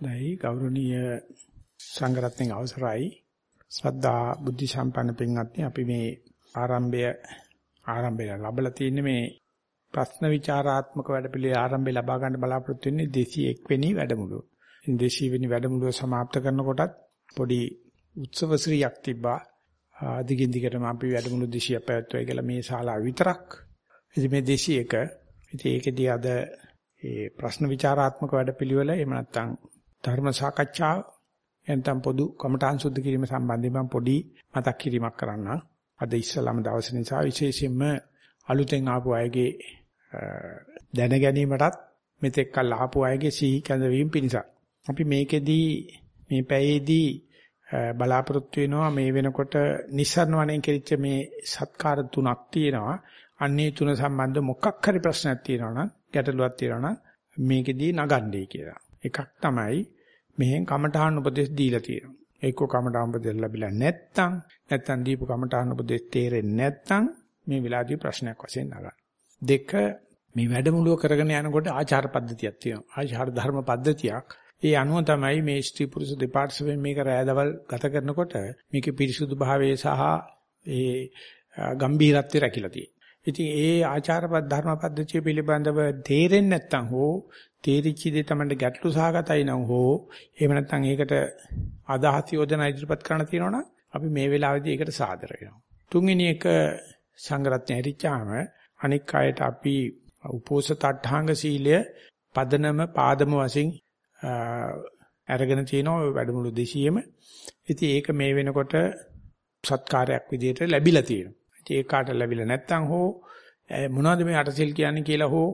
දැයි ගෞරවනීය සංඝරත්නයේ අවසරයි ශ්‍රද්ධා බුද්ධ සම්පන්න පින්වත්නි අපි මේ ආරම්භය ආරම්භය ලැබලා තියෙන්නේ මේ ප්‍රශ්න විචාරාත්මක වැඩපිළිවෙල ආරම්භය ලබා ගන්න බලාපොරොත්තු වෙන්නේ 201 වෙනි වැඩමුළුව. ඉතින් 200 වෙනි වැඩමුළුව સમાપ્ત කරනකොටත් පොඩි උත්සව ශ්‍රීයක් තිබ්බා. දිගින් දිගටම අපි වැඩමුළු 200ක් පැවැත්වුවා කියලා මේ ශාලාව විතරක්. ඉතින් මේ 201 ඉතින් ඒකෙදී අද ඒ ප්‍රශ්න විචාරාත්මක වැඩපිළිවෙල එහෙම නැත්නම් ධර්ම සාකච්ඡාව එතන පොදු කමඨාන් සුද්ධ කිරීම සම්බන්ධයෙන් මම පොඩි මතක් කිරීමක් කරන්න. අද ඉස්සලම දවස නිසා විශේෂයෙන්ම අලුතෙන් ආපු අයගේ දැන ගැනීමටත් මෙතෙක් කල් ආපු අයගේ සිහි කැඳවීම පිණිස. අපි මේකෙදී මේ පැයේදී බලාපොරොත්තු වෙනවා මේ වෙනකොට නිස්සරණ වණෙන් කෙරිච්ච මේ සත්කාර තුනක් තියෙනවා. අන්නේ තුන සම්බන්ධ මොකක් හරි ප්‍රශ්නයක් තියෙනවා නම් ගැටලුවක් තියෙනවා නම් මේකෙදී නගන්නේ කියලා. එකක් තමයි මෙහෙන් කමඨාන් උපදේශ දීලා තියෙනවා. එක්ක කමඨාන් උපදේශ ලැබිලා නැත්තම් නැත්තම් දීපු කමඨාන් උපදේශ තේරෙන්නේ නැත්තම් මේ වෙලාවේදී ප්‍රශ්නයක් වශයෙන් නගන්න. දෙක මේ වැඩමුළුව කරගෙන යනකොට ආචාර පද්ධතියක් තියෙනවා. ආචාර ධර්ම පද්ධතියක්. ඒ අනුව තමයි මේ ස්ත්‍රී පුරුෂ දෙපාර්ශ්වයෙන් මේක රැඳවල් ගත කරනකොට මේකේ පිරිසුදු භාවය සහ ඒ ගම්භීරත්වය රැකිලා තියෙනවා. ඉතින් ඒ ආචාර ධර්ම පද්ධතිය පිළිබඳව තේරෙන්නේ නැත්නම් හෝ තේරිච්ච දේ තමයි ගැටලු සහගතයි නම් හෝ එහෙම නැත්නම් ඒකට අදහස් යෝජනා ඉදිරිපත් කරන්න තියෙනවනම් අපි මේ වෙලාවේදී ඒකට සාදර වෙනවා. තුන්වෙනි එක සංගරත්න හැරිච්චාම අනික් අයට අපි උපෝසත අට්ඨාංග සීලය පදනම පාදම වශයෙන් අරගෙන තිනවා වැඩමුළු 200ෙම. ඉතින් ඒක මේ වෙනකොට සත්කාරයක් විදිහට ලැබිලා තියෙනවා. ඉතින් ඒ කාට ලැබිලා නැත්නම් හෝ මොනවද මේ අටසිල් කියන්නේ කියලා හෝ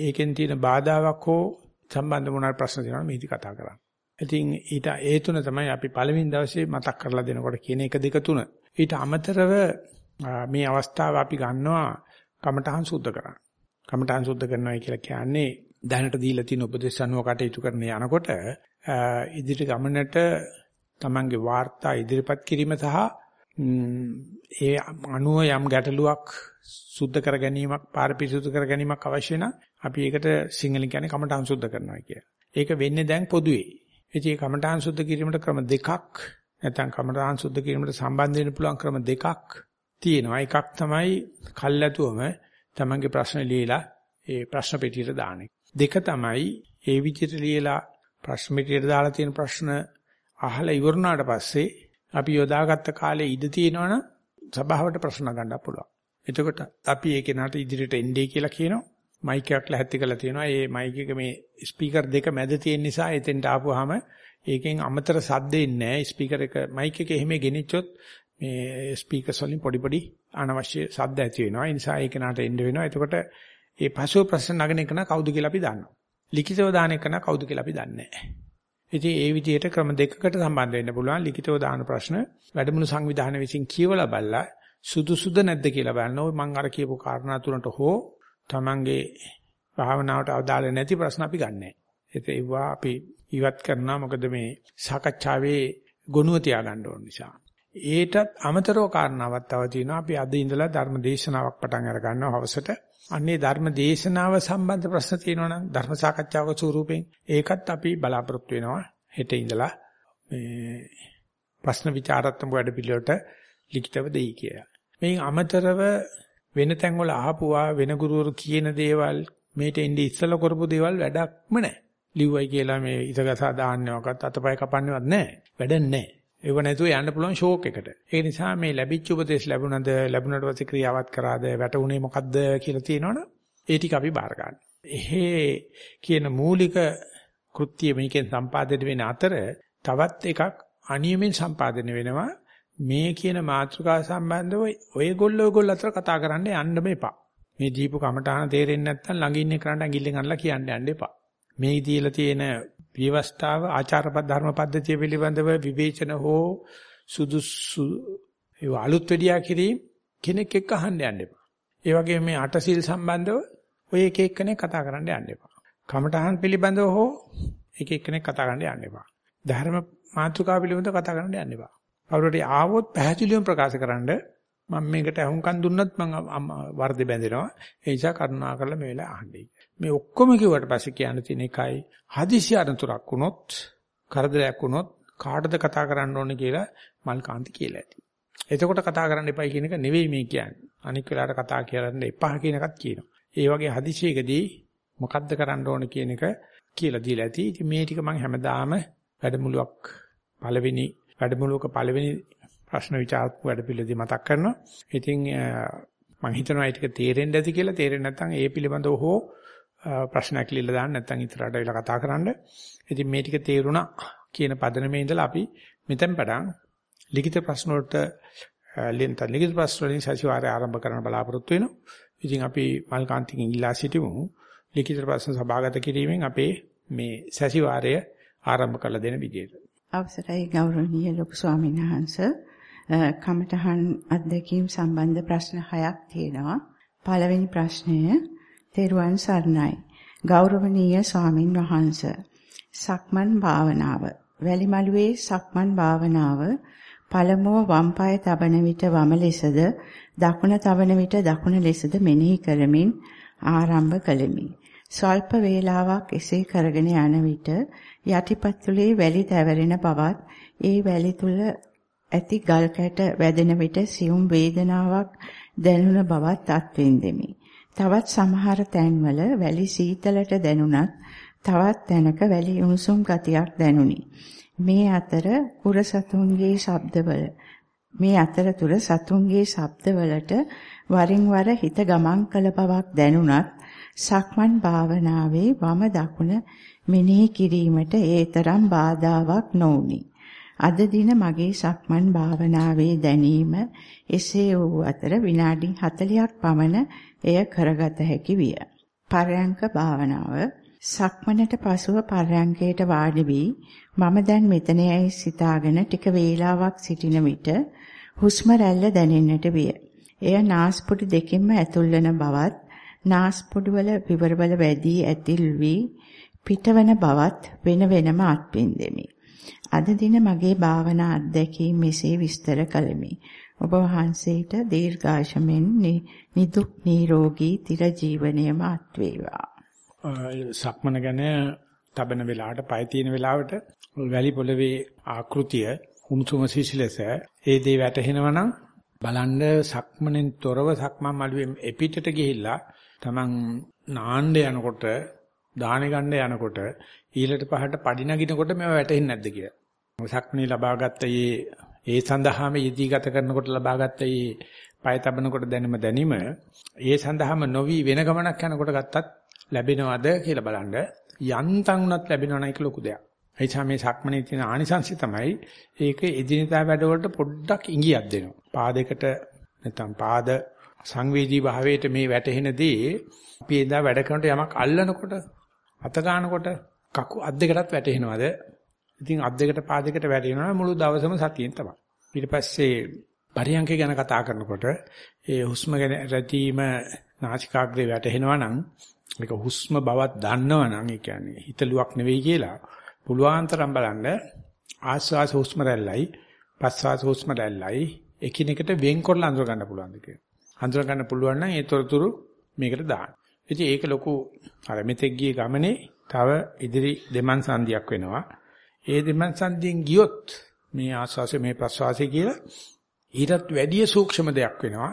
ඒකෙන් තියෙන බාධාවක් හෝ සම්බන්ධ මොනවාරි ප්‍රශ්න තියෙනවා මේටි කතා කරන්න. ඉතින් ඊට ඒ තුන තමයි අපි පළවෙනි දවසේ මතක් කරලා දෙනකොට කියන එක දෙක තුන. ඊට අමතරව මේ අවස්ථාව අපි ගන්නවා කමඨහං සුද්ධ කරන්න. කමඨහං සුද්ධ කරනවා කියලා කියන්නේ දැනට දීලා තියෙන උපදේශ අනුව කටයුතු කරන යනකොට ඉදිරි ගමනට තමන්ගේ වාර්තා ඉදිරිපත් කිරීම සහ ඒ අනුව යම් ගැටලුවක් සුද්ධ කර ගැනීමක් පාරපිරිසුදු කර ගැනීමක් අවශ්‍ය නම් අපි ඒකට සිංහලෙන් කියන්නේ කමඨාන් සුද්ධ කරනවා කිය. ඒක වෙන්නේ දැන් පොදුවේ. ඉතින් මේ කමඨාන් සුද්ධ කිරීමට ක්‍රම දෙකක් නැත්නම් කමඨාන් සුද්ධ කිරීමට සම්බන්ධ වෙන්න පුළුවන් ක්‍රම දෙකක් තියෙනවා. එකක් තමයි කල්ැතුවම තමන්ගේ ප්‍රශ්න ලියලා ඒ ප්‍රශ්න පෙට්ටියට දාන එක. දෙක තමයි ඒ විදිහට ලියලා ප්‍රශ්න පෙට්ටියට දාලා තියෙන ප්‍රශ්න අහලා ඉවරුණාට පස්සේ අපි යොදාගත්ත කාලේ ඉඳ තියෙනවනම් සභාවට ප්‍රශ්න ගන්න පුළුවන්. එතකොට අපි ඒ කෙනාට ඉදිරියට එන්නේ කියලා කියනවා. මයික් එකක් ලැහැත්ති කරලා තියෙනවා. ඒ මයික් එක මේ ස්පීකර් දෙක මැද තියෙන නිසා එතෙන්ට ආපුවාම ඒකෙන් අමතර සද්ද එන්නේ නැහැ. ස්පීකර් එක මයික් එක එහෙම ගෙනිච්චොත් මේ ස්පීකර්ස් වලින් පොඩි පොඩි අනවශ්‍ය ශබ්ද ඇති වෙනවා. ඒ නිසා ඒ කෙනාට එන්න වෙනවා. එතකොට ඒ පසුව ප්‍රශ්න නගන එක නා කවුද කියලා අපි දන්නවා. ලිඛිතව දාන එක නා කවුද කියලා අපි දන්නේ නැහැ. ඉතින් ඒ විදිහට ක්‍රම දෙකකට සම්බන්ධ වෙන්න පුළුවන්. ලිඛිතව දාන ප්‍රශ්න වැඩමුළු සංවිධානය විසින් කියවලා බලලා සුදුසුද නැද්ද කියලා බලන්න. ඔය මම අර කියපු කාරණා තුනට හෝ Tamange භාවනාවට අදාළ නැති ප්‍රශ්න අපි ගන්නෑ. ඒවා අපි ඉවත් කරනවා මොකද මේ සාකච්ඡාවේ ගුණුව තියාගන්න ඕන නිසා. ඒටත් අමතරව කාරණාවක් තව තියෙනවා. අපි අද ඉඳලා ධර්ම දේශනාවක් පටන් අර ගන්නවා හවසට. අන්නේ ධර්ම දේශනාව සම්බන්ධ ප්‍රශ්න තියෙනවනම් ධර්ම සාකච්ඡාවක ස්වරූපෙන් ඒකත් අපි බලාපොරොත්තු වෙනවා. හෙට ඉඳලා මේ ප්‍රශ්න විචාරාත්මක වැඩ පිළිවෙලට ලිඛිතව දෙයි කියලා. මේන් අමතරව වෙන තැන්වල අහපුවා වෙන ගුරුවරු කියන දේවල් මේට එන්නේ ඉස්සලා කරපු දේවල් වැඩක්ම නැහැ. ලිව්වයි කියලා මේ ඉතගසා දාන්නවක්වත් අතපය කපන්නවත් නැහැ. වැඩක් නැහැ. ඒව නැතුව යන්න පුළුවන් ෂෝක් එකට. ඒ නිසා මේ ලැබිච්ච උපදේශ ලැබුණද ලැබුණට පස්සේ ක්‍රියාවත් කරාද වැටුනේ මොකද්ද කියලා තියෙනවනේ ඒ ටික අපි බාර ගන්න. එහෙ කියන මූලික කෘත්‍ය මේකෙන් සම්පාදනය වෙන අතර තවත් එකක් අනියමෙන් සම්පාදනය වෙනවා මේ කියන මාතෘකාව සම්බන්ධව ඔයගොල්ලෝ ඔයගොල්ලෝ අතර කතා කරන්න යන්න එපා. මේ දීපු කමඨාන තේරෙන්නේ නැත්නම් ළඟ ඉන්න කරන්ට ඇඟිල්ලෙන් අල්ලලා කියන්න යන්න එපා. මේ දීලා තියෙන විවස්ථාව ආචාර ධර්ම පද්ධතිය පිළිබඳව විවේචන හෝ සුදුසු ඒ අලුත් වෙඩියා කිරීම කෙනෙක් එක්ක අහන්න යන්න එපා. ඒ වගේම මේ අටසිල් සම්බන්ධව ඔය එක එක්කෙනෙක් කතා කරන්න යන්න එපා. කමඨහන් පිළිබඳව හෝ එක එක්කෙනෙක් කතා කරන්න යන්න එපා. ධර්ම මාතෘකාව පිළිබඳව කතා කරන්න යන්න එපා. කවුරුහරි ආවොත් පැහැදිලිවම ප්‍රකාශ කරන්න මම මේකට අහුම්කන් දුන්නත් මම වර්ධ බැඳෙනවා. ඒ නිසා කරුණා කරලා මේ වෙලාව අහන්නයි. මේ ඔක්කොම කිව්වට පස්සේ කියන්න තියෙන එකයි හදිසි අනතුරක් වුණොත් කරදරයක් වුණොත් කාටද කතා කරන්න ඕනේ කියලා මල්කාන්ති කියලා ඇති. එතකොට කතා කරන්න එපයි කියන එක නෙවෙයි මේ කියන්නේ. අනික් වෙලාවට කතා කරන්න එපා කියන එකත් කියනවා. ඒ වගේ හදිසියකදී මොකද්ද කරන්න ඕනේ කියන එක කියලා දීලා ඇති. ඉතින් මේ ටික මම හැමදාම වැඩමුළුවක් පළවෙනි වැඩමුළුවක පළවෙනි ප්‍රශ්න විචාරපු වැඩපිළිවෙලදී මතක් කරනවා. ඉතින් මම හිතනවා ඒක තේරෙන්න ඇති කියලා තේරෙන්නේ නැත්නම් ඒ පිළිබඳව හෝ ප්‍රශ්නයක් ලියලා දාන්න නැත්නම් ඉතරට වෙලා කතා කරන්න. ඉතින් මේ ටික තේරුණා කියන පදනමේ ඉඳලා අපි මෙතෙන් පටන් ලිඛිත ප්‍රශ්න වලට ලියන්ත ලිඛිත ප්‍රශ්න වලින් සතිವಾರය ආරම්භ කරන්න බලාපොරොත්තු වෙනවා. ඉතින් අපි මල්කාන්තිගෙන් ඉල්ලා සිටිමු. ලිඛිත ප්‍රශ්න සභාගත කිරීමෙන් අපේ මේ සතිವಾರය ආරම්භ කළ දෙන විදියට. අවසරයි ගෞරවනීය ලොකු ස්වාමීන් වහන්සේ කමඨහන් අධ්‍යක්ීම් සම්බන්ධ ප්‍රශ්න හයක් තියෙනවා. පළවෙනි ප්‍රශ්නය තෙරුවන් සරණයි. ගෞරවනීය ස්වාමින් වහන්සේ. සක්මන් භාවනාව. වැලිමලුවේ සක්මන් භාවනාව පළමුව වම් පාය තබන විට වම ලෙසද දකුණ තබන විට දකුණ ලෙසද මෙනෙහි කරමින් ආරම්භ කළෙමි. ස්වල්ප වේලාවක් එසේ කරගෙන යන විට යටිපතුලේ වැලි තැවරෙන බවත් ඒ වැලි තුල ඇති ගල් කැට වැදෙන විට සියුම් වේදනාවක් දැනුණ බවත් අත්විඳෙමි. තවත් සමහර තැන්වල වැලි සීතලට දැනුණත් තවත් තැනක වැලි උණුසුම් ගතියක් දැනුනි. මේ අතර කුර සතුන්ගේ ශබ්දවල මේ අතරතුර සතුන්ගේ ශබ්දවලට වරින් වර හිත ගමන් කළ බවක් දැනුණත් සක්මන් භාවනාවේ වම දකුණ මෙනෙහි කිරීමට ඒතරම් බාධාවක් නොඋනි. අද දින මගේ සක්මන් භාවනාවේ දැනීම එසේ වූ අතර විනාඩි 40ක් පමණ එය කරගත හැකි විය. පරයන්ක භාවනාව සක්මනට පසුව පරයන්කයට වාඩි වී මම දැන් මෙතනයි සිතාගෙන ටික වේලාවක් සිටින විට හුස්ම රැල්ල දැනෙන්නට විය. එය නාස්පුඩු දෙකින්ම ඇතුල් වන බවත් නාස්පුඩු වල විවරවල වැඩි ඇතිල් වී පිටවන බවත් වෙන වෙනම අත්විඳෙමි. අද දින මගේ භාවනා අත්දැකීම් මෙසේ විස්තර කළෙමි. ඔබ වහන්සේට දීර්ඝාෂමෙන් නිදුක් නිරෝගී තිර ජීවනයේම අත් වේවා. සක්මන ගැන තබන වෙලාවට පය තියෙන වෙලාවට වැලි පොළවේ ආකෘතිය උණුසුම සිසිලස ඒ දේ වැටහෙනවා නම් බලන්න සක්මනෙන් තොරව සක්මන් මළුවේ එපිටට ගිහිල්ලා Taman නාන්න යනකොට දාහන ගන්න යනකොට ඊළට පහට පඩි නගිනකොට මේව වැටෙන්නේ නැද්ද කියලා. සක්මනේ ලබාගත්ත මේ ඒ සඳහාම යෙදී ගත කරනකොට ලබාගත්ත මේ පය තබනකොට දැනෙම දැනීම ඒ සඳහාම නොවි වෙන ගමනක් යනකොට ගත්තත් ලැබෙනවද කියලා බලන්න යන්තම් උනත් ලැබෙනව නම් ඒක ලොකු දෙයක්. ඒ නිසා මේ සක්මනේ තියෙන ආනිසංශය තමයි ඒක එදිනදා වැඩවලට පොඩ්ඩක් ඉඟියක් දෙනවා. පාදයකට නැත්නම් පාද සංවේදී භාවයට මේ වැටෙන දේ අපි එදා වැඩ කරනකොට යමක් අල්ලනකොට අත ගන්නකොට කකු අත් දෙකටත් වැටෙනවද? ඉතින් අත් දෙකට පාදයකට වැටෙනවා මුළු දවසම සතියෙන් තමයි. ඊට පස්සේ පරියන්ක ගැන කතා කරනකොට ඒ හුස්ම ගැන රැඳීම නාසිකාග්‍රේ වැටෙනවා නම් මේක හුස්ම බවක් දන්නවනම් ඒ කියන්නේ හිතලුවක් නෙවෙයි කියලා පුළුවන් තරම් බලන්න ආස්වාස හුස්ම රැල්ලයි පස්වාස හුස්ම රැල්ලයි එකිනෙකට වෙන්කොල්ල අඳුර ගන්න පුළුවන්ද කියලා. අඳුර ගන්න පුළුවන් නම් ඒ තොරතුරු මේකට දාන්න. ඉතින් ඒක ලොකු අර මෙතෙක් ගිය ගමනේ තව ඉදිරි දෙමන් සංදියක් වෙනවා. ඒ දෙමන් සංදියෙන් ගියොත් මේ ආස්වාසය මේ ප්‍රස්වාසය කියලා ඊටත් වැඩිය සූක්ෂම දෙයක් වෙනවා.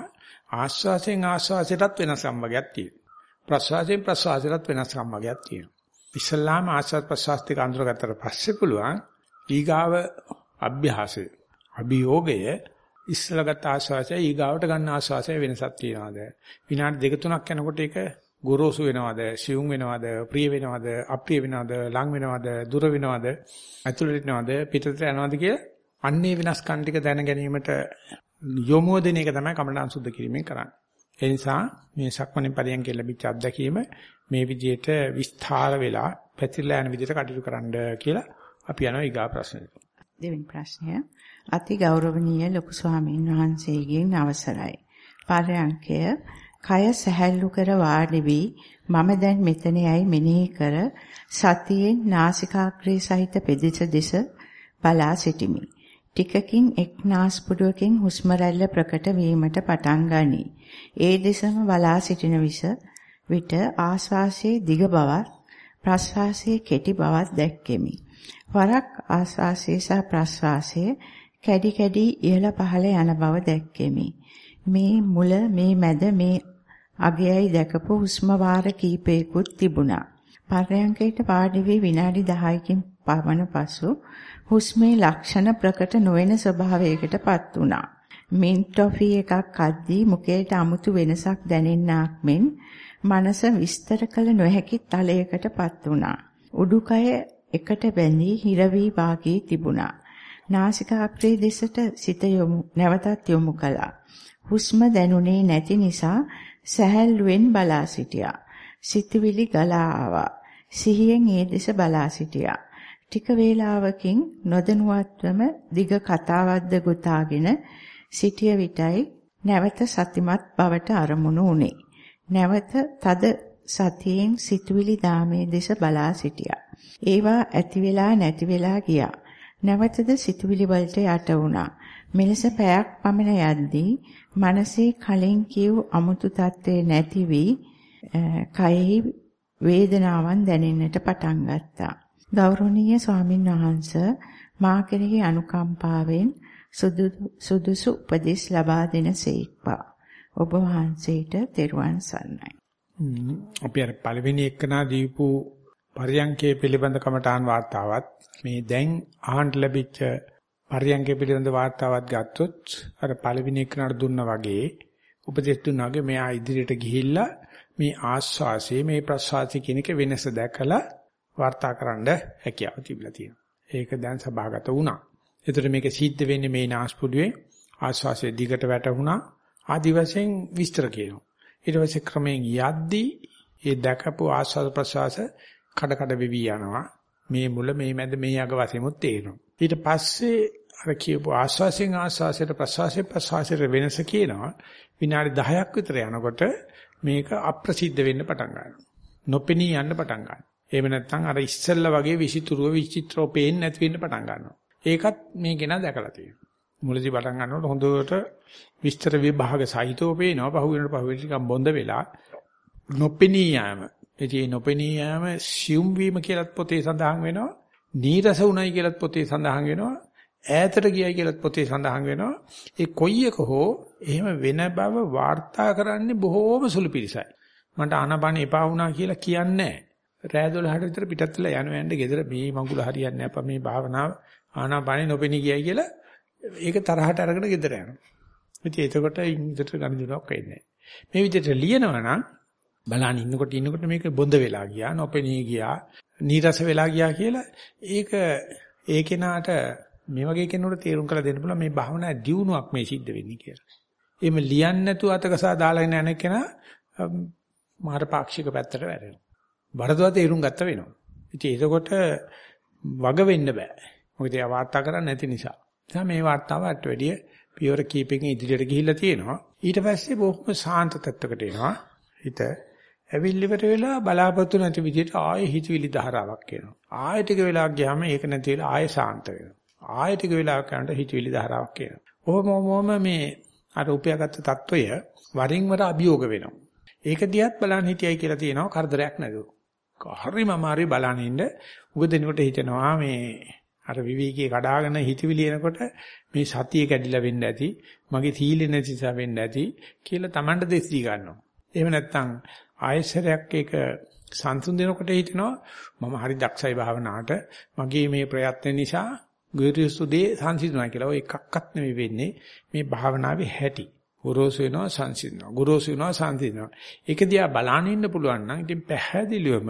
ආස්වාසයෙන් ආස්වාසයටත් වෙනස් සම්බගයක් තියෙනවා. ප්‍රස්වාසයෙන් ප්‍රස්වාසයටත් වෙනස් සම්බගයක් තියෙනවා. ඉස්ලාම ආස්වාද ප්‍රස්වාස දෙක අඳුරගත්තට පස්සේ පුළුවන් ඊගාව අභ්‍යාසය අභියෝගය ඉස්සලගත ආස්වාසය ඊගාවට ගන්න ආස්වාසය වෙනසක් තියනවාද විනාඩි දෙක තුනක් යනකොට ඒක ගොරෝසු වෙනවද සියුම් වෙනවද ප්‍රිය වෙනවද අප්‍රිය වෙනවද ලං වෙනවද දුර වෙනවද ඇතුළට යනවද පිටතට යනවද කියලා අන්නේ වෙනස්කම් ටික දැන ගැනීමට යොමුව දෙන එක තමයි කමඨාන් සුද්ධ කිරීමෙන් කරන්නේ ඒ නිසා මේ සක්මණේ පරියන්කේ ලැබිච්ච අත්දැකීම මේ විදිහට විස්තර වෙලා පැතිරලා යන විදිහට කටයුතු කරන්න කියලා අපි යනවා ඊගා ප්‍රශ්නෙට. දෙවෙනි ප්‍රශ්නය අති ගෞරවනීය ලොකු ස්වාමීන් වහන්සේගෙන් අවසරයි. පරයන්කය කය සැහැල්ලු කර වාඩි වී මම දැන් මෙතනයි මෙනෙහි කර සතියෙන් නාසිකාග්‍රේ සහිත පෙදෙස දෙස බලා සිටිමි. ටිකකින් එක් නාස්පුඩුවකින් හුස්ම රැල්ල ප්‍රකට වීමට පටන් ගනී. ඒ දෙසම බලා සිටින විට ආශ්වාසයේ දිග බවක් ප්‍රශ්වාසයේ කෙටි බවක් දැක්කෙමි. වරක් ආශ්වාසය සහ ප්‍රශ්වාසය කැඩි කැඩි ඉහළ පහළ යන බව දැක්කෙමි. මේ මුල මේ මැද මේ අගයයි දැකපු හුස්ම වාර කීපයකුත් තිබුණා. පර්යංකයට වාඩි වී විනාඩි 10කින් පමණ පසු හුස්මේ ලක්ෂණ ප්‍රකට නොවන ස්වභාවයකටපත් වුණා. මින්ට් ටොෆි එකක් අද්දී මුඛයට අමුතු වෙනසක් දැනෙන්නාක් මෙන් මනස විස්තර කළ නොහැකි තලයකටපත් වුණා. උඩුකය එකට බැඳී හිර වී වාගේ තිබුණා. නාසිකාග්‍රේ දෙසට සිත යොමු නැවතත් යොමු කළා. හුස්ම දැනුනේ නැති නිසා සැහැල්ලුවෙන් බලා සිටියා. සිතවිලි ගලා ආවා. සිහියෙන් ඒ දෙස බලා සිටියා. ටික වේලාවකින් නොදැනුවත්වම දිග කතාවක්ද ගොතාගෙන සිටිය විටයි නැවත සතිමත් බවට අරමුණු වුණේ. නැවත තද සතියෙන් සිතුවිලි දාමේ දෙස බලා සිටියා. ඒවා ඇති වෙලා නැති වෙලා ගියා. නැවතද සිතුවිලි වලට යට වුණා. මෙලෙස පැයක් පමණ යද්දී මනසේ කලින් කියු අමුතු තත්ත්වේ නැති වී කයෙහි වේදනාවන් දැනෙන්නට පටන් ගත්තා. ගෞරවනීය ස්වාමින් වහන්සේ මා කෙරෙහි අනුකම්පාවෙන් සුදුසු උපදෙස් ලබා දෙන සේක්වා. ඔබ වහන්සේට තෙරුවන් සරණයි. අපි අර පළවෙනි එක්කනා දීපු පරියංකේ පිළිබඳ කමඨාන් වාර්තාවත් මේ දැන් අහන්න ලැබිච්ච පරියංකේ පිළිබඳ වාර්තාවත් ගත්තොත් අර පළවෙනි එක්කනට දුන්නා වගේ උපදෙස් දුන්නා වගේ මෙයා ඉදිරියට ගිහිල්ලා මේ ආස්වාසයේ මේ ප්‍රසවාසයේ කියන එක වෙනස දැකලා වාර්තාකරනද හැකියාව තිබිලා තියෙනවා. ඒක දැන් සභාගත වුණා. ඒතර මේක සිද්ධ වෙන්නේ මේ නාස්පුඩුවේ ආස්වාසයේ දිගට වැටුණා. ආදි වශයෙන් විස්තර කියනවා. ඊට පස්සේ ක්‍රමයෙන් යද්දී ඒ දැකපු ආස්වාද ප්‍රසවාස කඩ කඩ වෙවි යනවා. මේ මුල මේ මැද මේ අග වශයෙන්මුත් තේරෙනවා. ඊට පස්සේ අර කියපු ආස්වාසයෙන් ආස්වාසයට ප්‍රසවාසයෙන් ප්‍රසවාසයට වෙනස කියනවා. විනාඩි 10ක් විතර යනකොට මේක අප්‍රසිද්ධ වෙන්න පටන් ගන්නවා. නොපෙනී යන්න පටන් ගන්නවා. එහෙම නැත්නම් අර ඉස්සෙල්ලා වගේ විචිත්‍රව විචිත්‍රව පේන්නේ නැති වෙන්න පටන් ගන්නවා. ඒකත් මේ කෙනා දැකලා තියෙනවා. මුලදී පටන් ගන්නකොට හොඳට විස්තර විභාග සහිතව පේනවා. පහු වෙනකොට පහු වෙන ටිකක් බොඳ වෙලා නොපෙනී යාම. ඒ නොපෙනී යාම සියුම් වීම කියලත් පොතේ සඳහන් වෙනවා. නීරස උණයි කියලත් පොතේ සඳහන් වෙනවා. ඈතට ගියයි කියලත් පොතේ සඳහන් වෙනවා. ඒ කොයි එක හෝ එහෙම වෙන බව වාර්තා කරන්නේ බොහෝම සුළු පිරිසයි. මට ආනපන එපා වුණා කියලා කියන්නේ රෑ 12ට විතර පිටත් වෙලා යනවා යන්නේ ගෙදර මේ මඟුල හරියන්නේ නැහැ අප මේ භාවනාව ආනාපානෙ නොපෙනී ගියයි කියලා ඒක තරහට අරගෙන ගෙදර යනවා. ඉතින් එතකොට ඉන්දට ගණිදුනක් වෙන්නේ මේ විදිහට ලියනවා නම් බලන්න ඉන්නකොට ඉන්නකොට මේක බොඳ වෙලා ගියා නොපෙනී ගියා නීරස වෙලා ගියා කියලා ඒක ඒ කෙනාට මේ වගේ කෙනෙකුට තේරුම් කරලා දෙන්න පුළුවන් මේ භාවනා දියුණුවක් මේ සිද්ධ වෙන්නේ කියලා. එහෙම ලියන්නේ නැතුව අතකසා දාලා ඉන්න කෙනා මාර පාක්ෂික පැත්තට වැටෙනවා. බරදවා තේරුම් ගත්ත වෙනවා. ඉතින් ඒකකොට වග වෙන්න බෑ. මොකද ඒ වාර්තා කරන්නේ නැති නිසා. දැන් මේ වාර්තාවට වැඩිය පියවර කීපකින් ඉදිරියට ගිහිල්ලා තියෙනවා. ඊට පස්සේ බොහොම සාන්ත තත්වයකට එනවා. හිත ඇවිල්ලි ඉවර වෙලා බලාපොරොත්තු නැති විදිහට ආයෙ හිතවිලි ධාරාවක් එනවා. ආයෙ ටික වෙලාවක් ගියාම ඒක නැති වෙලා ආයෙ සාන්ත වෙනවා. ආයෙ ටික වෙලාවක් යනකොට හිතවිලි ධාරාවක් එනවා. ඔහොම මේ අර උපයාගත්තු తত্ত্বය වරින් වර අභියෝග වෙනවා. ඒක දිහත් බලන්න හිතයි කියලා තියෙනවා කරදරයක් නැතුව. හරිම අමාරුයි බලන්න ඉන්න. උගදෙනකොට හිතනවා මේ අර විවිධකේ කඩාගෙන හිතවිලි එනකොට මේ සතිය කැඩිලා වෙන්න ඇති, මගේ සීලෙ නැති නිසා වෙන්න ඇති කියලා Tamanට දෙස් දී ගන්නවා. එහෙම නැත්නම් ආයසරයක් ඒක සංසුන් දෙනකොට හිතෙනවා මම හරි දක්ෂයි භාවනාවට. මගේ මේ ප්‍රයත්න නිසා ගුරුසුදේ සංසිඳුණා කියලා. ඔය එකක්වත් නෙවෙයි වෙන්නේ. මේ භාවනාවේ හැටි. ගුරුසු වෙනවා සංසිඳනවා. ගුරුසු වෙනවා සංසිඳනවා. ඒක දිහා බලන්න ඉන්න පුළුවන් නම් ඉතින් පැහැදිලිවම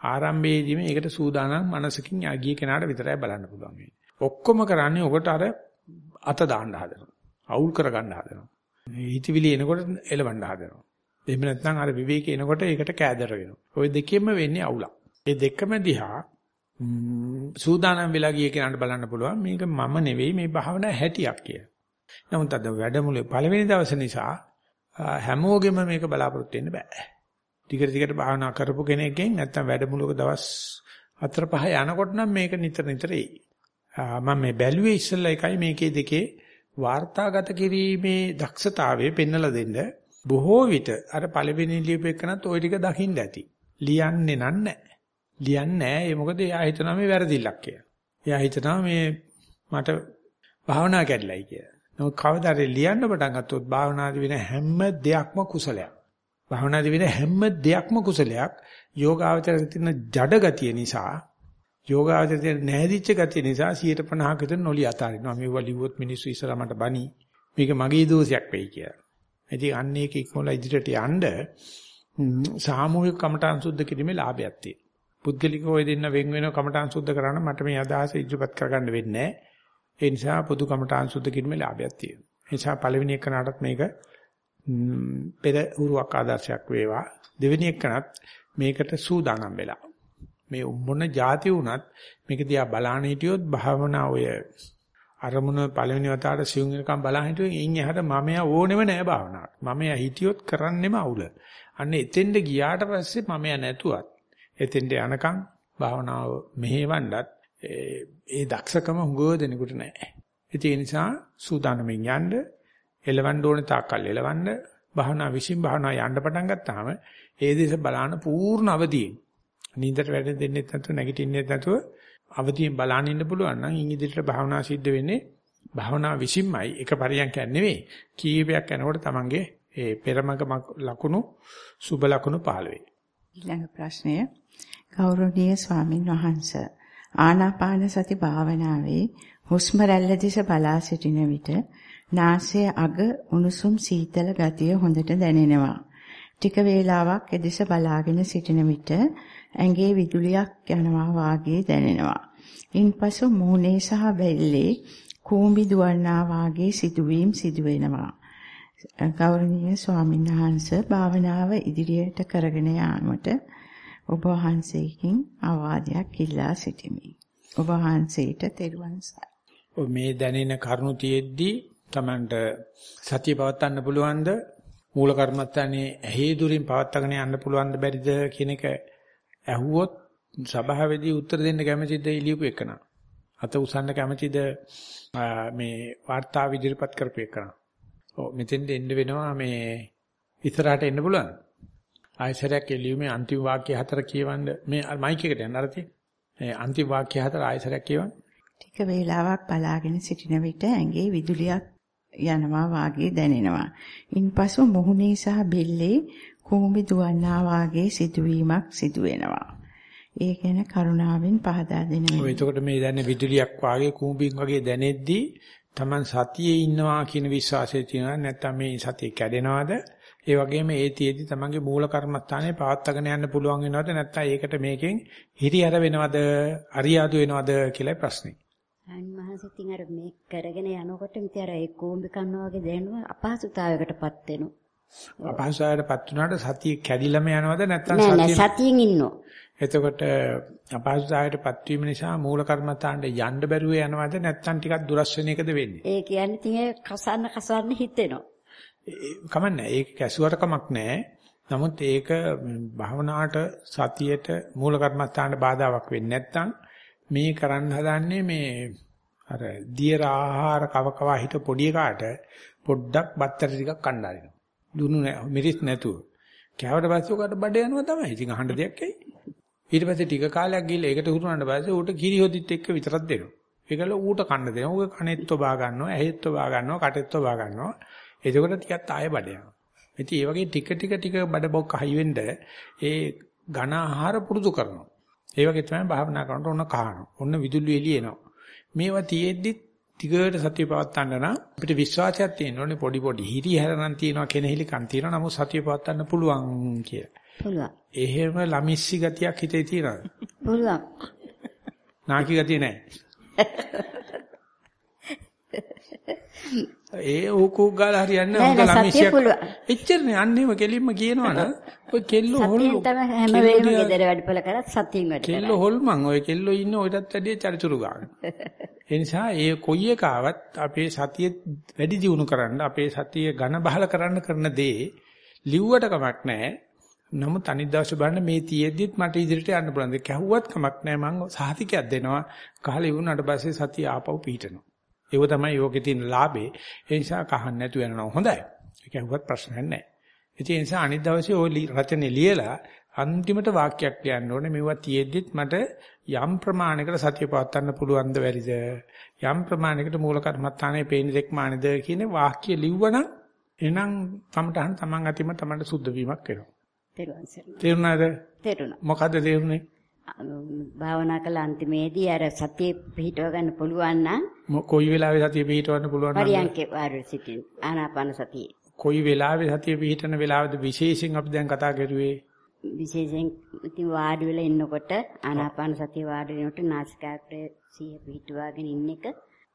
ආරම්භයේදීම ඒකට සූදානම් මනසකින් යගිය කෙනාට විතරයි බලන්න පුළුවන් වෙන්නේ. ඔක්කොම කරන්නේ ඔකට අර අත දාන්න හදනවා. අවුල් කරගන්න හදනවා. හිතවිලි එනකොට එලවන්න හදනවා. එහෙම නැත්නම් අර විවේක එනකොට ඒකට කෑදර වෙනවා. ওই දෙකෙම වෙන්නේ අවුලක්. මේ දෙකම දිහා සූදානම් වෙලා ගිය කෙනාට බලන්න පුළුවන් මේක මම නෙවෙයි මේ භාවනා හැටියක් කියලා. නමුත් අද වැඩමුළුවේ පළවෙනි දවසේ නිසා හැමෝගෙම මේක බලාපොරොත්තු වෙන්න බෑ. ටික ටිකට භාවනා කරපු කෙනෙක්ගෙන් නැත්තම් වැඩමුළුවක දවස් 4 5 යනකොට නම් මේක නිතර නිතර එයි. මම මේ බැලුවේ ඉස්සෙල්ලා එකයි මේකේ දෙකේ වාර්තාගත කිරීමේ දක්ෂතාවය පෙන්වලා දෙන්න බොහෝ විට අර පළවෙනි ලියුපෙකනත් ওই ටික දකින්න ඇති. ලියන්නේ නැහැ. ලියන්නේ නැහැ. ඒ මොකද එයා හිතනවා මේ වැරදිල්ලක් කියලා. එයා හිතනවා මේ මට භාවනා කැඩලයි කියලා. නමුත් කවදාද ලියන්න පටන් ගත්තොත් භාවනාදී වෙන හැම දෙයක්ම කුසලයක්. භාවනාදී වෙන හැම දෙයක්ම කුසලයක්. යෝගාවචරයේ තියෙන ජඩ ගතිය නිසා යෝගාවචරයේ නැහැදිච්ච ගතිය නිසා 150ක විතර නොලිය අතාරිනවා. මේව ලිව්වොත් මිනිස්සු ඉස්සරහ මට බනි. මේක මගේ දෝෂයක් වෙයි කියලා. ඉතින් අන්න ඒක ඉක්මවලා ඉදිරියට යන්න සාමූහික කමඨාන් සුද්ධ කිරීමේ ලාභයක් තියෙනවා. පුද්ගලිකව ඔය දෙන්න වෙන් වෙනව කමඨාන් සුද්ධ කරන්න මට මේ අදහස ඉදිරිපත් කරගන්න වෙන්නේ නැහැ. ඒ නිසා පොදු කමඨාන් සුද්ධ කිරීමේ ලාභයක් තියෙනවා. ඒ නිසා පළවෙනි එකනටත් මේක පෙර උරුවක් ආදර්ශයක් වේවා. දෙවෙනි එකනත් මේකට සූදානම් වෙලා. මේ මොන જાති වුණත් මේක දිහා බලන්න හිටියොත් භාවනා ඔය අරමුණ පළවෙනි වතාවට සිවුම් එකකම් බලන් හිටියොත් ඉන් එහාට මමයා ඕනෙම නෑ භාවනාවට. මමයා හිටියොත් කරන්නෙම අවුල. අන්න එතෙන්ද ගියාට පස්සේ මමයා නැතුවත් එතෙන්ට යනකම් භාවනාව මෙහෙවන්නත් ඒ දක්ෂකම හුඟව දෙනෙකුට නැහැ. ඒ නිසා සූදානමින් යන්න එලවන්න ඕනේ තාක්කල් එලවන්න භාවනා විශ්ින් භාවනා යන්න පටන් ගත්තාම ඒ දේශ බලන පූර්ණ අවදියෙන් නින්දට වැඩ දෙන්නෙත් නැතුව නැගිටින්නෙත් නැතුව අවදියෙන් බලන්න ඉන්න පුළුවන් නම් ඉන් ඉදිරියට භාවනා සිද්ධ වෙන්නේ භාවනා විශ්ින්මයි එක පරියන්කයක් නෙවෙයි කීපයක් යනකොට තමන්ගේ ඒ පෙරමග ලකුණු සුබ ලකුණු පහළ වෙයි. ඊළඟ ප්‍රශ්නය ගෞරවනීය ස්වාමින් වහන්සේ ආනාපාන සති භාවනාවේ හුස්ම රැල්ල දිස බලා සිටින විට නාසයේ අග උණුසුම් සීතල ගතිය හොඳට දැනෙනවා. ටික වේලාවක් එදෙස බලාගෙන සිටින විට ඇඟේ විදුලියක් යනවා වාගේ දැනෙනවා. ඉන්පසු මූණේ සහ බෙල්ලේ කූඹි දුවන්නා වාගේ සිදුවීම් සිදුවෙනවා. ගෞරවනීය ස්වාමීන් වහන්සේ භාවනාව ඉදිරියට කරගෙන යාමට ඔබ වහන්සේකින් අවවාදයක් ඉල්ලා සිටිමි. ඔබ වහන්සේට තෙරුවන් සරණයි. මේ දැනෙන කරුණු තියෙද්දී Tamanට සතිය පවත්වන්න පුළුවන්ද? මූල කර්මත්තානේ ඇහි දුරින් පවත්වාගෙන යන්න පුළුවන්ද බැරිද කියන එක ඇහුවොත් සභාවේදී උත්තර දෙන්න කැමතිද ඉලියපු එකන. අත උසන්න කැමතිද මේ වාර්තා විදිහට කරපු එකන. ඔව් මෙතෙන්ද එන්න වෙනවා මේ ඉස්සරහට එන්න පුළුවන්. ආයසරයක් එළියුමේ අන්තිම වාක්‍ය හතර කියවන්න මේ මයික් එකට යන්න අර තියෙන්නේ. අන්තිම වාක්‍ය හතර ආයසරයක් කියවන්න. ටික වේලාවක් බලාගෙන සිටින විට ඇඟේ විදුලියක් යනවා වාගේ දැනෙනවා. ඉන්පසු මුහුණේ සහ බෙල්ලේ කූඹි දුවන්නා වාගේ සිදුවීමක් සිදු වෙනවා. ඒ ගැන කරුණාවෙන් පහදා දෙන්න. ඔය එතකොට මේ දැනෙන විදුලියක් වාගේ කූඹින් වගේ දැනෙද්දී Taman සතියේ ඉන්නවා කියන විශ්වාසය තියෙනවා නැත්නම් මේ සතිය කැඩෙනවද? ඒ වගේම ඒ තියේදී තමන්ගේ මූල කර්මස්ථානේ පවත්වාගෙන යන්න පුළුවන් වෙනවද නැත්නම් ඒකට මේකෙන් හිරිහැර වෙනවද අරියාදු වෙනවද කියලා ප්‍රශ්නේ. අන්මහසිතින් අර මේ කරගෙන යනකොට මිතර ඒ කෝම්බි කන්නා වගේ දැනුම අපහසුතාවයකටපත් වෙනවා. අපහසුතාවයටපත් වුණාට සතිය කැඩිලම යනවද නැත්නම් සතිය නෑ නෑ සතියෙන් ඉන්නවා. එතකොට අපහසුතාවයටපත් වීම නිසා මූල කර්මතාන්ට යන්න බැරුව යනවද නැත්නම් ටිකක් දුරස් වෙන එකද වෙන්නේ? ඒ කියන්නේ ඉතින් කසන්න කසන්න හිතෙනවා. කමන්නේ ඒක කැසුවට කමක් නැහැ. නමුත් ඒක භවනාට සතියට මූල කර්මස්ථානට බාධාවක් වෙන්නේ නැත්නම් මේ කරන්න හදන්නේ මේ අර දියර ආහාර කව කව හිට පොඩි එකාට පොඩ්ඩක් බත්තර ටිකක් කන්න ආරිනවා. දුන්නු මිරිස් නැතුව. කෑවට පස්සේ උකට බඩ යනවා තමයි. ඉතින් අහන්න දෙයක් ඇයි? ඊට පස්සේ ටික කාලයක් ගිහලා ඒකට උරුණාට පස්සේ ඌට කිරි හොදිත් එක්ක විතරක් දෙනවා. ඒකල ඌට කන්න දෙනවා. ඌ කනෙත් ඔබා ගන්නවා, ඇහෙත් ඔබා ගන්නවා, කටෙත් ඔබා ගන්නවා. එතකොට ටිකක් ආයෙ බඩ යනවා. ඉතින් ඒ වගේ ටික ටික ටික බඩ බොක් හයි වෙන්න ඒ ඝන ආහාර පුරුදු කරනවා. ඒ වගේ තමයි භාවනා කරනකොට ඔන්න කහනවා. ඔන්න විදුලි එළිය එනවා. මේවා තියෙද්දි ටිකට සතිය පවත්වන්න නම් අපිට විශ්වාසයක් තියෙන්න ඕනේ පොඩි පොඩි හිරි හැරනම් තියෙනවා කෙනෙහිලිකම් තියෙනවා නමුත් සතිය පවත්වන්න පුළුවන් කියලා. පුළුවන්. එහෙම ළමිස්සි ගතියක් හිතේ තියෙනවද? පුළුවන්. නාකි ගතිය නැහැ. ඒ ඕකෝක් ගාලා හරියන්නේ නැහැ. උඹ ළමිසියක්. එච්චරනේ අන්නේම කෙලින්ම කියනවනම් ඔය කෙල්ලෝ. සතියෙන් තමයි හැම වෙලේම ගෙදර වැඩපල කරත් සතියෙන් වැඩ කරා. කෙල්ලෝ හොල්මන් ඔය කෙල්ලෝ ඉන්නේ ඔයටත් වැඩිය චරිචුරු ගන්න. ඒ නිසා ඒ කොයි එකාවත් අපේ සතිය වැඩි දියුණු කරන්න අපේ සතිය ඝන බහල කරන්න කරන දේ ලිව්වට කමක් නැහැ. නමුත් අනිත් දවසේ බලන්න මේ තියෙද්දිත් මට ඉදිරියට යන්න පුළුවන්. කැහුවත් කමක් නැහැ. මම සාහිතිකයක් දෙනවා. කහල ඉවුණාට පස්සේ සතිය ආපහු පිහිටනවා. ඒක තමයි යෝගේ තියෙන ලාභේ. ඒ නිසා කහන්න නැතුව යනවා හොඳයි. ඒක ඇහුවත් ප්‍රශ්නයක් නැහැ. ඉතින් ඒ නිසා අනිත් දවසේ ওই රචනේ ලියලා අන්තිමට වාක්‍යයක් කියන්න ඕනේ මෙවුවා තියෙද්දිත් මට යම් ප්‍රමාණයකට සතිය පවත්වන්න පුළුවන්ද බැරිද යම් ප්‍රමාණයකට මූල කර්මත්තානේ පේන දෙක් මානද කියන වාක්‍ය ලිව්වනම් එහෙනම් තමටහන් තමන් අතිම තමන්ට සුද්ධ වීමක් වෙනවා. තේරුණාද තෙරුණා. මොකද්ද තේරුනේ භාවනා කළ අන්තිමේදී අර සතිය පිහිටව ගන්න පුළුවන් නම් කොයි වෙලාවෙ සතිය පිහිටවන්න පුළුවන් නම් පරියන්කේ වාඩි සිටින් ආනාපාන සතිය. කොයි වෙලාවෙ සතිය පිහිටන වෙලාවද විශේෂයෙන් අපි දැන් කතා කරුවේ? විශේෂයෙන් ඉතින් වාඩි වෙලා ඉන්නකොට ආනාපාන සතිය වාඩි වෙනකොට නාසිකාග්‍රේ සිහිය පිහිටුවාගෙන ඉන්න එක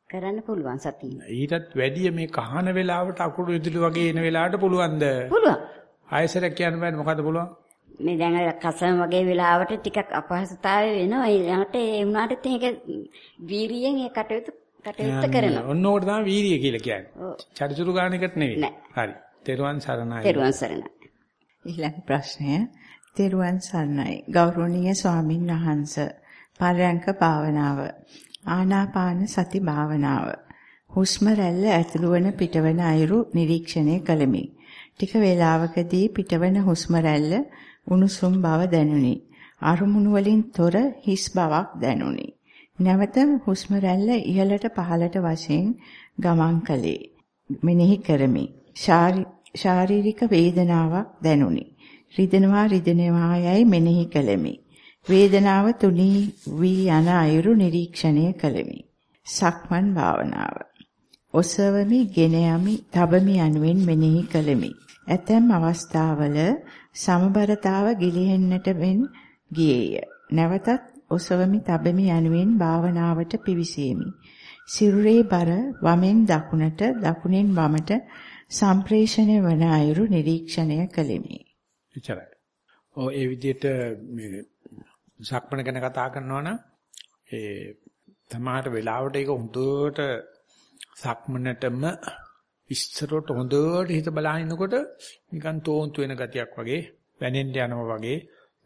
කරන්න පුළුවන් සතිය. ඊටත් වැඩිය මේ කහන වෙලාවට අකුරු ඉදිරි වගේ එන වෙලාවට පුළුවන්ද? පුළුවන්. ආයසරයක් කියන්න බෑනේ. මොකද්ද පුළුවන් මේ දැන් කසම වගේ වෙලාවට ටිකක් අපහසුතාවය වෙනවා. ඊළඟට ඒ වුණාට ඉතින් ඒක වීරියෙන් ඒ කටයුතු කටයුත්ත කරනවා. ඔන්න ඕකට තමයි වීරිය කියලා කියන්නේ. චරිචුරු ගානකට නෙවෙයි. හරි. තෙරුවන් සරණයි. තෙරුවන් සරණයි. ඊළඟ ප්‍රශ්නය තෙරුවන් සරණයි ගෞරවනීය ස්වාමින් වහන්සේ පරයන්ක භාවනාව ආනාපාන සති භාවනාව හුස්ම රැල්ල ඇතුළු වන පිටවන අයුරු නිරීක්ෂණය කළෙමි ටික වේලාවකදී පිටවන හුස්ම රැල්ල උණුසුම් බව දැනුනි අරුමුණු වලින් තොර හිස් බවක් දැනුනි නැවත හුස්ම රැල්ල ඉහළට පහළට වශයෙන් ගමන් කළේ මෙනෙහි කරමි ශාරී- ශාරීරික වේදනාවක් දැනුනි රිදෙනවා රිදෙනවා යයි මෙනෙහි කළෙමි. වේදනාව තුනී වී යන අයුරු නිරීක්ෂණය කළෙමි. සක්මන් භාවනාව. ඔසවමි, ගෙන යමි, තබමි යනුවෙන් මෙනෙහි කළෙමි. ඇතැම් අවස්ථාවල සමබරතාව ගිලිහෙන්නට වෙන් ගියේය. නැවතත් ඔසවමි, තබමි යනුවෙන් භාවනාවට පිවිසීමි. සිරුරේ බර වමෙන් දකුණට, දකුණෙන් වමට සම්ප්‍රේෂණය වන අයුරු නිරීක්ෂණය කළෙමි. එච්චරයි. ඔය ඒ විදිහට මේ සක්මණ ගැන කතා කරනවා නම් ඒ තමාට වෙලාවට ඒක හොඳට සක්මනටම ඉස්සරට හොඳට හිත බලහිනකොට නිකන් තෝන්තු වෙන ගතියක් වගේ වැනෙන්න යනවා වගේ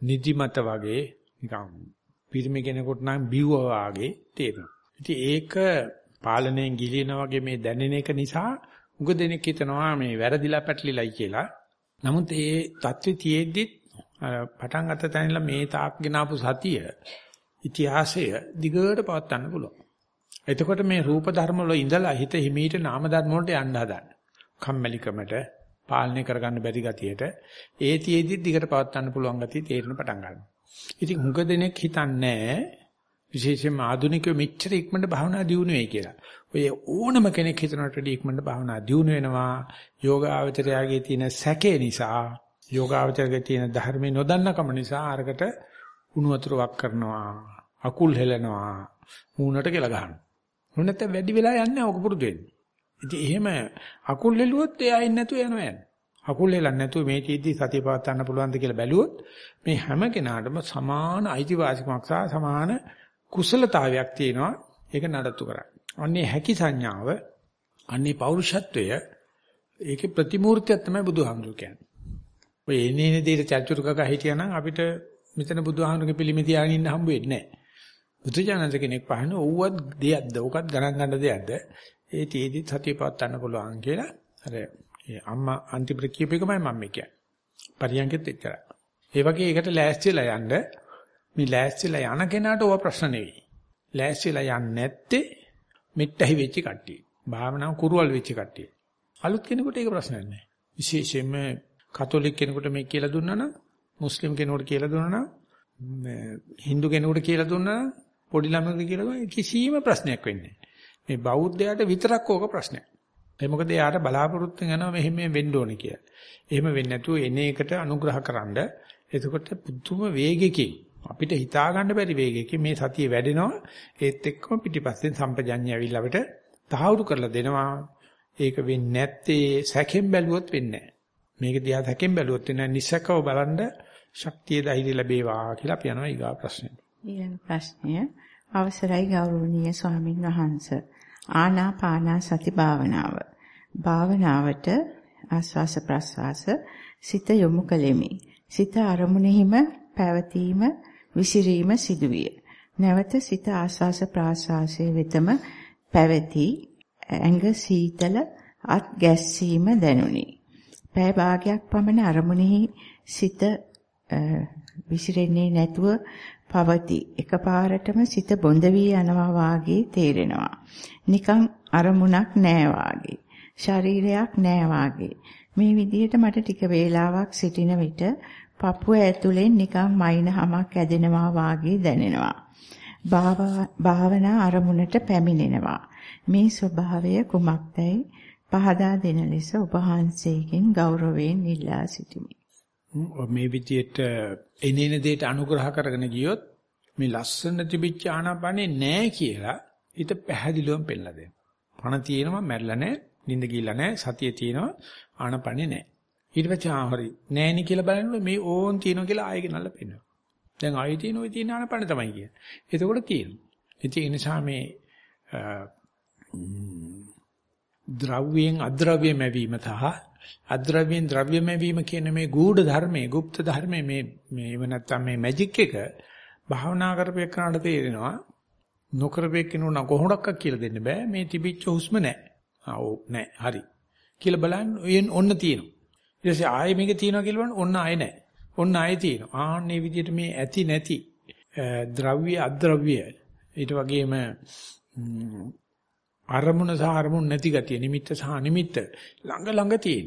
නිදිමත වගේ නිකන් පිරිමි කෙනෙකුට නම් බිව්වා වගේ තේරෙනවා. ඉතින් ඒක පාලනයෙන් ගිලින වගේ මේ දැනෙන එක නිසා උග දෙනෙක් හිතනවා මේ වැරදිලා පැටලිලයි කියලා. නමුත් ඒ தත්ත්වයේ තියෙද්දි පටන් ගත තැනilla මේ තාක් ගෙනාපු සතිය ඉතිහාසය දිගට පවත් ගන්න පුළුවන්. එතකොට මේ රූප ධර්ම වල ඉඳලා හිත හිමීට නාම ධර්ම වලට යන්න හදන්න. කම්මැලිකමට පාලනය කරගන්න බැරි ගතියට ඒ තියේදි දිගට පවත් ගන්න පුළුවන් ගතිය තේරෙන පටන් ගන්නවා. ඉතින් හුඟ දෙනෙක් හිතන්නේ විශේෂයෙන්ම ආධුනිකයෝ මෙච්චර ඉක්මනට භාවනා දියුණු වෙයි කියලා. ඔය ඕනම කෙනෙක් හිතනට වඩා ඉක්මනට භාවනා දියුණු වෙනවා. යෝගාවචරයාගේ තියෙන සැකේ නිසා, යෝගාවචරයේ තියෙන ධර්මයේ නොදන්නකම නිසා අරකට උණු වතුර වක් කරනවා, අකුල් හෙලනවා, මූණට කෙල ගහනවා. මොන නැත්නම් වැඩි වෙලා යන්නේ ඔක පුරුදු වෙන්නේ. ඉතින් එහෙම අකුල් හෙළුවොත් එයා ඉන්නේ නැතුව යනවා යන්නේ. අකුල් හෙලන්නේ නැතුව මේ චීද්දි සතිය පවත් ගන්න පුළුවන්ද කියලා බැලුවොත් මේ හැම කෙනාටම සමාන අයිතිවාසිකමක් සහ සමාන කුසලතාවයක් තියෙනවා ඒක නඩත්තු කරන්න. අන්නේ හැකි සංඥාව අන්නේ පෞරුෂත්වය ඒකේ ප්‍රතිමූර්තියක් තමයි බුදුහාමුදුරු කියන්නේ. ඔය එනේ එනේ දෙයට චර්චුරුකක හිටියානම් අපිට මෙතන බුදුහාමුදුරුගේ පිළිමේ තියාගෙන ඉන්න හම්බ වෙන්නේ නැහැ. බුදුජානක කෙනෙක් පහන ඕවත් දෙයක්ද? ඕකත් ගණන් ගන්න දෙයක්ද? ඒ තීදි සතිය පවත් ගන්න පුළුවන් කියලා අර ඒ අම්මා අන්තිමට කියපු එකමයි මම කියන්නේ. පරියන්කෙත් එච්චරයි. ඒ වගේ එකට ලෑස්තිලා යන්න මේ ලෑස්තිලා යන කෙනාට ඕවා ප්‍රශ්න නෙවෙයි. ලෑස්තිලා යන්නේ නැත්තේ මෙට්ටහි වෙච්ච කට්ටිය. භාවනාව කුරුවල් වෙච්ච කට්ටිය. අලුත් කෙනෙකුට ඒක ප්‍රශ්නයක් නැහැ. විශේෂයෙන්ම කතෝලික කෙනෙකුට මේක කියලා දුන්නා නම්, මුස්ලිම් කෙනෙකුට කියලා දුන්නා නම්, හින්දු කෙනෙකුට කියලා දුන්නා නම්, පොඩි ළමයෙකුට කියලා දුන්නා කිසිම ප්‍රශ්නයක් වෙන්නේ නැහැ. මේ බෞද්ධයාට විතරක් ඕක ප්‍රශ්නයක්. ඒ මොකද එයාට බලාපොරොත්තු වෙනවා මෙහෙම වෙන්න ඕනේ කියලා. එහෙම වෙන්නේ නැතුව එන එකට අනුග්‍රහකරනද එතකොට පුදුම වේගයකින් අපිට හිතා ගන්න බැරි වේගයකින් මේ සතිය වැඩෙනවා ඒත් එක්කම පිටිපස්සෙන් සම්පජඤ්ඤය ඇවිල්ලා අපිට තහවුරු කරලා දෙනවා ඒක වෙන්නේ නැත්තේ සැකෙන් බැලුවොත් වෙන්නේ මේක දිහා සැකෙන් බැලුවොත් වෙන නිසකව බලන්න ශක්තිය ධෛර්ය ලැබේවා කියලා අපි යනවා ඊගා ප්‍රශ්නෙට ඊළඟ ප්‍රශ්නය. අවසරයි ගෞරවනීය ස්වාමින් වහන්සේ. ආනාපාන සති භාවනාව. භාවනාවට ආස්වාස ප්‍රස්වාස සිත යොමු කළෙමි සිත අරමුණෙහිම පැවතීම විසිරීම සිදුවිය. නැවත සිත ආස්වාස ප්‍රාස්වාසයේ වෙතම පැවති ඇඟ සීතල අත් ගැස්සීම දැනුනි. පැය භාගයක් පමණ අරමුණෙහි සිත විසිරෙන්නේ නැතුව පවති. එකපාරටම සිත බොඳ වී යනවා වාගේ තේරෙනවා. නිකන් අරමුණක් නෑ වාගේ. ශරීරයක් නෑ වාගේ. මේ විදිහට මට ටික වේලාවක් සිටින විට පපුව ඇතුලෙන් නිකන් මයින්හමක් ඇදෙනවා වාගේ දැනෙනවා. භාවනා අරමුණට පැමිණෙනවා. මේ ස්වභාවය කුමක්දයි පහදා දෙන ලෙස ඔබ වහන්සේගෙන් ගෞරවයෙන් ඉල්ලා සිටිමි. මේ විදියට එනේන දෙයට අනුග්‍රහ කරගෙන ගියොත් මේ ලස්සන තිබිච්ච ආනාපානේ නෑ කියලා හිත පැහැදිලිවම පෙන්නලා දෙනවා. පණ තියෙනවා මැරිලා නෑ, නිින්ද ගිහිල්ලා නෑ, සතිය තියෙනවා, ආනාපානේ නෑ. ඊට පස්සේ ආ හරි නෑනේ කියලා බලනකොට මේ ඕන් තියෙනවා කියලා ආයෙ ගෙනල්ලා පෙන්නනවා. දැන් ආයෙ තියෙන ওই තියෙන ආනාපානේ තමයි කියන්නේ. එතකොට තියෙනවා. ඉතින් ඒ නිසා මේ ද්‍රව්‍යයෙන් අද්‍රව්‍ය මැවීම සහ අද්‍රව්‍යයෙන් ද්‍රව්‍ය මැවීම කියන මේ ගූඪ ධර්මයේ, গুপ্ত ධර්මයේ මේ මේ නැත්තම් මේ මැජික් එක භාවනා කරපේකනට තේරෙනවා. නොකරපේකනෝ නම් කොහොමඩක්ක කියලා දෙන්න බෑ. මේ තිබිච්ච හුස්ම නැහැ. ආ ඔව් නැහැ. හරි. කියලා බලන්න ඔන්න තියෙනවා. ඊට පස්සේ ආයෙ මේක තියෙනවා කියලා බලන්න ඔන්න ආයෙ නැහැ. ඔන්න ආයෙ තියෙනවා. ආන්නේ විදිහට මේ ඇති නැති ද්‍රව්‍ය අද්‍රව්‍ය ඊට වගේම අරමුණ සහ අරමුණ නැති ගතිය නිමිත්ත සහ නිමිත්ත ළඟ ළඟ තියෙන.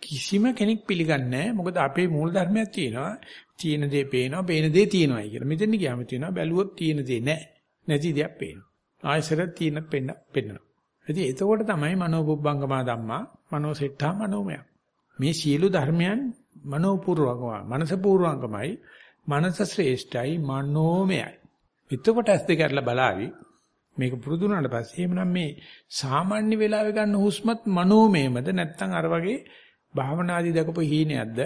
කිසිම කෙනෙක් පිළිගන්නේ නැහැ. මොකද අපේ මූල ධර්මයක් තියෙනවා. තියෙන දේ පේනවා, පේන දේ තියෙනවායි කියලා. මෙතෙන් ගියාම තියෙනවා බැලුවොත් තියෙන දේ නැහැ. නැති දෙයක් පේනවා. ආයසර තියෙන පෙන්න පෙන්නවා. ඉතින් එතකොට තමයි මනෝබුබ්බංගමා ධම්මා, මනෝසෙට්ඨා මනෝමය. මේ සියලු ධර්මයන් මනෝපූර්වංගමයි, මනසපූර්වංගමයි, මනස ශ්‍රේෂ්ඨයි, මනෝමයයි. එතකොට ඇස් දෙක අරලා බලාවි මේක පුරුදු වුණාට පස්සේ එහෙමනම් මේ සාමාන්‍ය වෙලාවෙ ගන්න හුස්මත් මනෝමයමද නැත්නම් අර වගේ භාවනාදී දකපු හීනයක්ද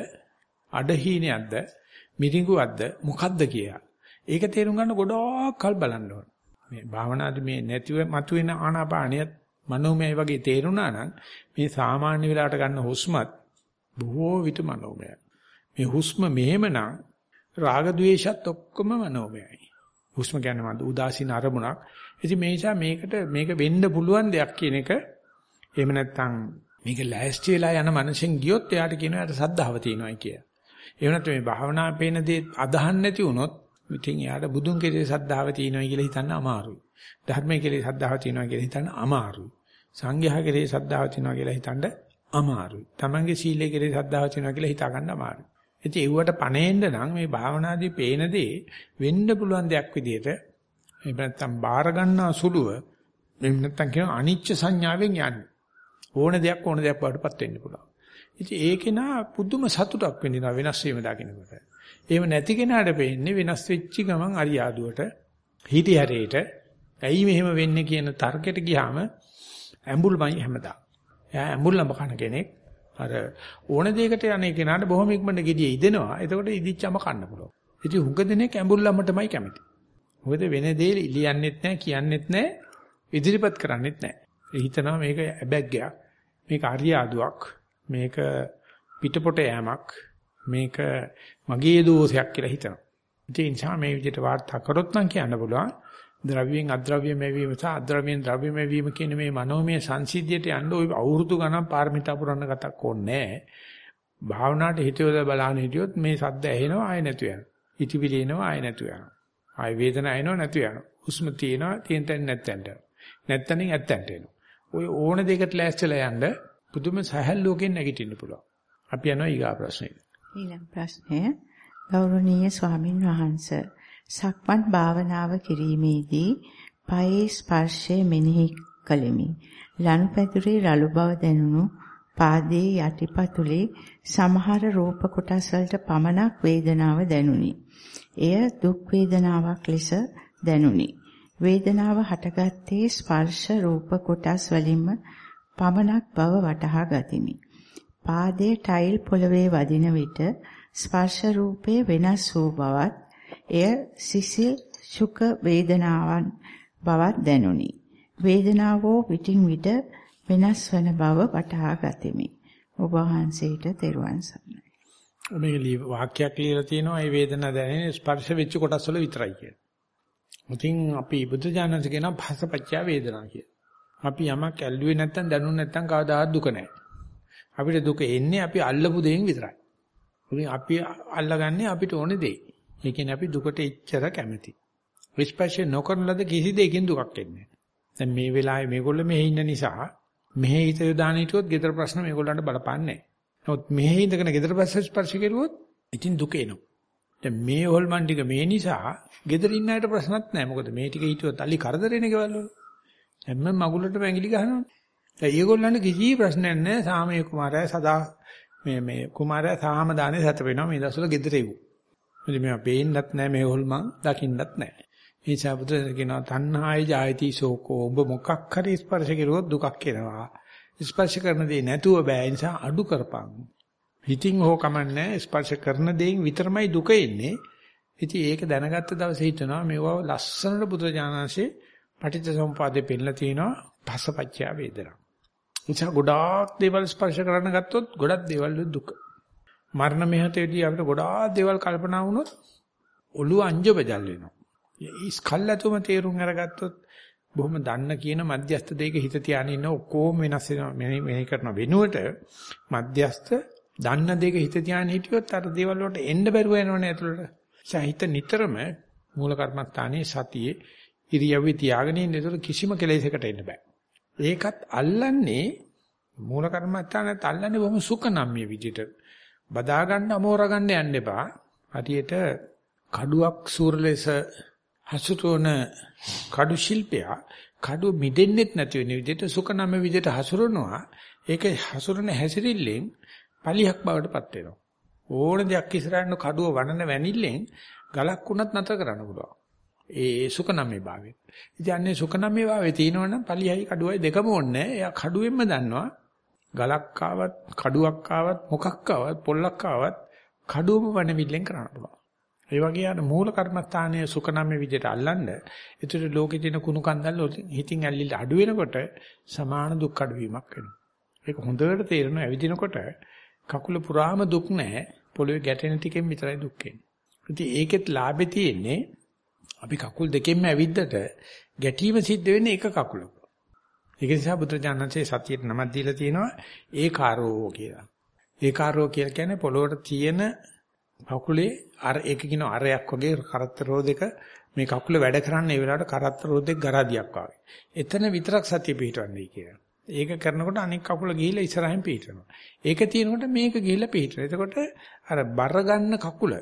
අඩ හීනයක්ද මිරිඟුවක්ද මොකද්ද කියලා. ඒක තේරුම් ගන්න ගොඩක් කල් බලන්න ඕන. මේ භාවනාදී මේ නැතිව මතුවෙන ආනාපානියත් මනෝමය වගේ තේරුණා නම් මේ සාමාන්‍ය වෙලාවට ගන්න හුස්මත් බොහෝ විට මනෝමයයි. මේ හුස්ම මෙහෙමනම් රාග ద్వේෂත් ඔක්කොම මනෝමයයි. හුස්ම කියන්නේ මන්ද උදාසීන අරමුණක්. ඉතින් මේ නිසා මේකට මේක වෙන්න පුළුවන් දෙයක් කියන එක එහෙම නැත්නම් මේක ලෑස්ති වෙලා යන මනසෙන් ගියොත් එයාට කියනවා යට සද්ධාව තියෙනවායි කිය. එහෙම නැත්නම් මේ භාවනා පේන දේ අදහන් නැති වුණොත් ඉතින් එයාට බුදුන් කෙරේ සද්ධාව තියෙනවා කියලා හිතන්න අමාරුයි. ධර්මයේ කෙරේ සද්ධාව තියෙනවා කියලා හිතන්න අමාරුයි. සංඝයා කෙරේ සද්ධාව තියෙනවා කියලා හිතන්න අමාරුයි. තමන්ගේ සීලයේ කෙරේ සද්ධාව තියෙනවා කියලා හිතා ගන්න අමාරුයි. ඉතින් ඒවට පණේන්න නම් මේ භාවනාදී පේන දේ වෙන්න පුළුවන් දෙයක් විදිහට එහෙම නැත්නම් බාර ගන්නා සුළුව එහෙම නැත්නම් කියන අනිච්ච සංඥාවෙන් යන්නේ. ඕන දෙයක් ඕන දෙයක් වඩපත් වෙන්න පුළුවන්. ඉතින් ඒකේ නා පුදුම සතුටක් වෙනවා වෙනස් වීම දකින්නකොට. එහෙම නැති කෙනාට වෙන්නේ වෙනස් වෙච්ච ගමන් අරියාදුවට හිටි හැරේට ඇයි මෙහෙම වෙන්නේ කියන තර්කයට ගියාම ඇඹුල්මයි හැමදාම. එයා ඇඹුල්ලම කන කෙනෙක්. අර ඕන දෙයකට යන්නේ කෙනාට බොහොම ඉක්මනට gediye ඉදෙනවා. එතකොට ඉදිච්චම කන්න පුළුවන්. ඉතින් හුඟ දෙනෙක් ඇඹුල්ලමටමයි කැමති. මොකද වෙන දේ ලියන්නෙත් නැහැ, කියන්නෙත් නැහැ, ඉදිරිපත් කරන්නෙත් නැහැ. ඒ හිතනවා මේක ඇබැග්ගයක්, මේක අරියාදුවක්, මේක පිටපොට යෑමක්, මේක මගේ දෝෂයක් කියලා හිතනවා. ඒ නිසා මේ විදිහට වාර්තා කරොත් නම් කියන්න පුළුවන් ද්‍රව්‍යයෙන් අද්‍රව්‍ය මෙවීම සහ අද්‍රව්‍යයෙන් ද්‍රව්‍ය මෙවීම කියන මේ මනෝමය සංසිද්ධියට යන්න ওই අවුරුදු ගණන් පාරමිතා පුරන්න ගතක් ඕනේ නැහැ. භාවනාවට හිතියොද බලන්න හිටියොත් මේ සද්ද ඇහෙනවා ආය නැතු යනවා. ඉතිවිලි එනවා ආය නැතු යනවා. ආය වේදනාව එනවා නැතු යනවා. හුස්ම තියෙනවා තියෙන තැන නැත්තන්ට. නැත්තනින් ඇත්තන්ට එනවා. ওই ඕන දෙයකට ලෑස්තිලා යන්න පුදුම සහැල්ලුවකින් නැගිටින්න පුළුවන්. අපි යනවා ඊගා ප්‍රශ්නෙට. ඊළඟ ප්‍රශ්නය ගෞරවනීය ස්වාමින් වහන්සේ සක්මන් භාවනාව කිරීමේදී පයේ ස්පර්ශය මෙනෙහි කළෙමි. ලනුපැදුරේ රළු බව දැනුණු පාදයේ යටිපතුලේ සමහර රූප කොටස් වලට පමණක් වේදනාව දැනුනි. එය දුක් වේදනාවක් ලෙස දැනුනි. වේදනාව හටගත්තේ ස්පර්ශ රූප කොටස් වලින්ම පමණක් බව වටහා ගතිමි. පාදයේ ටයිල් පොළවේ වදින විට ස්පර්ශ රූපේ වෙනස් වූ බවත් එය සිසිල් සුඛ වේදනාවන් බවක් දැනුනි. වේදනාවෝ විටින් විට වෙනස් වන බව වටහා ගතිමි. ඔබ වහන්සේට තෙරුවන් සරණයි. මේක වාක්‍යයක් ලියලා තියෙනවා මේ වේදනාව දැනෙන ස්පර්ශ වෙච්ච කොටස් වල විතරයි කියලා. මුතින් අපි බුදු දානන්ත කියන භාසපච්චය වේදනා කියලා. අපි යමක් ඇල්ලුවේ නැත්තම් දැනුනේ නැත්තම් කවදාවත් දුක නැහැ. අපිට දුක එන්නේ අපි අල්ලපු දෙයින් විතරයි. ඉතින් අපි අල්ලගන්නේ අපිට ඕනේ දේ. ඒ කියන්නේ අපි දුකට එච්චර කැමති. විස්පර්ශය නොකරන ලද කිසි දෙයකින් දුකක් එන්නේ දැන් මේ වෙලාවේ මේගොල්ලෝ මෙහි ඉන්න නිසා මෙහි හිත යොදාන හිටියොත් ගෙදර ප්‍රශ්න මේගොල්ලන්ට බලපන්නේ නැහැ. නමුත් මෙහි ඉඳගෙන ගෙදර ප්‍රශ්න ස්පර්ශ කෙරුවොත් ඉතින් දුක එනවා. දැන් මේ හොල්මන් ටික මේ නිසා ගෙදර ඉන්න අයට ප්‍රශ්නත් නැහැ. මොකද මේ ටික හිටියොත් අලි කරදරේනේ ගෙවල් වල. හැම මගුලටම ඇඟිලි ගහනවා. දැන් ඒගොල්ලන්ට කිසි ප්‍රශ්නයක් නැහැ. සාමයේ කුමාරයා සදා මේ මේ කුමාරයා සාම දානේ සැතපෙනවා මේ දවස්වල ගෙදර එවු. මොකද මේවා පේන්නත් නැහැ මේ හොල්මන් දකින්නත් නැහැ. ඒ නිසා බුදුරජාණන් කියනවා තණ්හායි ජායති සෝකෝ ඔබ මොකක් හරි ස්පර්ශ කෙරුවොත් දුකක් එනවා. ස්පර්ශ කරන දේ නැතුව බෑ. ඒ නිසා අඩු කරපන්. හිතින් හෝ කමන්නේ ස්පර්ශ කරන දේෙන් විතරමයි දුක එන්නේ. ඉතින් ඒක දැනගත්ත දවසේ හිතනවා මේවා ලස්සනට බුදුරජාණන්සේ පටිච්චසමුපාදේ පෙන්නලා තිනවා පසපච්චය වේදනා. නිසා ගොඩාක් දේවල් ස්පර්ශ කරන්න ගත්තොත් ගොඩක් දේවල් දුක. මරණ මෙහතේදී අපිට ගොඩාක් දේවල් කල්පනා වුණොත් ඔළුව අංජබජල් වෙනවා. ඉස්කල්ලාතුම තේරුම් අරගත්තොත් බොහොම දන්න කියන මධ්‍යස්ත දෙයක හිත තියාගෙන ඉන්න ඔක්කොම වෙනස් වෙනවා මෙහෙ කරන වෙනුවට මධ්‍යස්ත දන්න දෙයක හිත තියාගෙන හිටියොත් අර දේවල් වලට එන්න බැරුව යනවනේ ඇතුළට. සහිත නිතරම මූල කර්මස්ථානයේ සතියේ ඉරියව්වේ තියාගෙන ඉන්න ඒතර කිසිම කෙලෙසකට එන්න බෑ. ඒකත් අල්ලන්නේ මූල කර්මස්ථානත් අල්ලන්නේ බොහොම සුඛනම්ම්‍ය විදිහට. බදා ගන්න අමෝර ගන්න යන්න එපා. හරියට කඩුවක් සූරලෙස හසුතෝන කඩු ශිල්පයා කඩු මිදෙන්නෙත් නැති වෙන විදිහට සුඛනම විදිහට හසුරනවා. ඒක හසුරන හැසිරිල්ලෙන් පලියක් බවට පත් වෙනවා. ඕන දෙයක් ඉස්සරහට කඩුව වඩන වැනිල්ලෙන් ගලක් වුණත් නැතර කරන්න පුළුවන්. ඒ සුඛනම්මේ භාවය. ඉතින් අන්නේ සුඛනම්මේ භාවයේ තියෙනවනම් පලියයි කඩුවයි දෙකම ඕනේ. එයා කඩුවෙන්ම දන්නවා. ගලක් ආවත් කඩුවක් ආවත් මොකක් ආවත් පොල්ලක් ආවත් කඩුවම වණවිල්ලෙන් කරන්න පුළුවන් ඒ වගේ අර මූල කර්මස්ථානයේ සුඛනම්ම විදිහට අල්ලන්න ඒතර ලෝකේ තියෙන කුණු කන්දල් හිතින් ඇල්ලිලා අඩු වෙනකොට සමාන දුක් අඩුවීමක් වෙනවා. ඒක හොඳට තේරෙනවා ඇවිදිනකොට කකුල පුරාම දුක් නැහැ පොළවේ ගැටෙන ටිකෙන් විතරයි දුක් එන්නේ. ඉතින් ඒකෙත් ලාභේ තියෙන්නේ අපි කකුල් දෙකෙන්ම ඇවිද්දට ගැටීම සිද්ධ වෙන්නේ එක කකුලක. ඒක නිසා බුදුරජාණන්සේ සතියට නමක් දීලා තියෙනවා ඒකාරෝ කියලා. ඒකාරෝ කියලා කියන්නේ පොළොවට තියෙන කකුලේ අර ඒක කියන අරයක් වගේ කරත්ත රෝදයක මේ කකුල වැඩ කරන්නේ ඒ වෙලාවට කරත්ත රෝදයක ගරාදියක් වගේ. එතන විතරක් සතිය පිහිටවන්නේ කියලා. ඒක කරනකොට අනෙක් කකුල ගිහිල්ලා ඉස්සරහින් පිහිටනවා. ඒක තියෙනකොට මේක ගිහිල්ලා පිහිටනවා. එතකොට අර බර ගන්න කකුල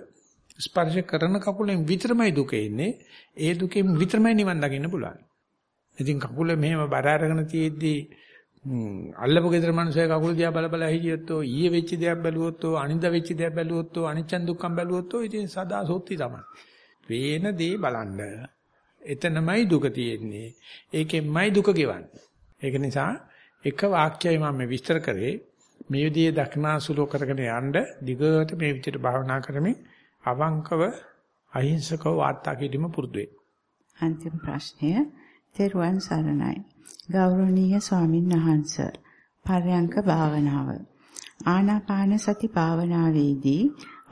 ස්පර්ශ කරන කකුලෙන් විතරමයි දුක එන්නේ. ඒ දුකෙන් විතරමයි නිවන් දකින්න පුළුවන්. ඉතින් කකුල මෙහෙම බර අරගෙන තියෙද්දී අල්ලපු ගෙදර මිනිස්සු කකුල දිහා බල බල හිටියොත් ඔය ඊයේ වෙච්ච දේක් බැලුවොත් ඔය අනිද්ද වෙච්ච දේක් බැලුවොත් ඔය අනිච්චන් දුක්ඛම් බැලුවොත් ඔය ඉතින් සදා සොත්ති තමයි. පේන දේ බලන්න. එතනමයි දුක තියෙන්නේ. ඒකෙන්මයි දුක ගෙවන්නේ. ඒක නිසා එක වාක්‍යයයි මම විස්තර කරේ මේ විදිහේ දක්නාසුලෝ කරගෙන යන්න දිගට මේ විදිහට භාවනා කරමින් අවංකව අහිංසකව වාර්තා කිරීම පුරුදු වෙන්න. අන්තිම ප්‍රශ්නය තෙරුවන් සරණයි. ගෞරවනීය ස්වාමින් වහන්ස පරයන්ක භාවනාව ආනාපාන සති භාවනාවේදී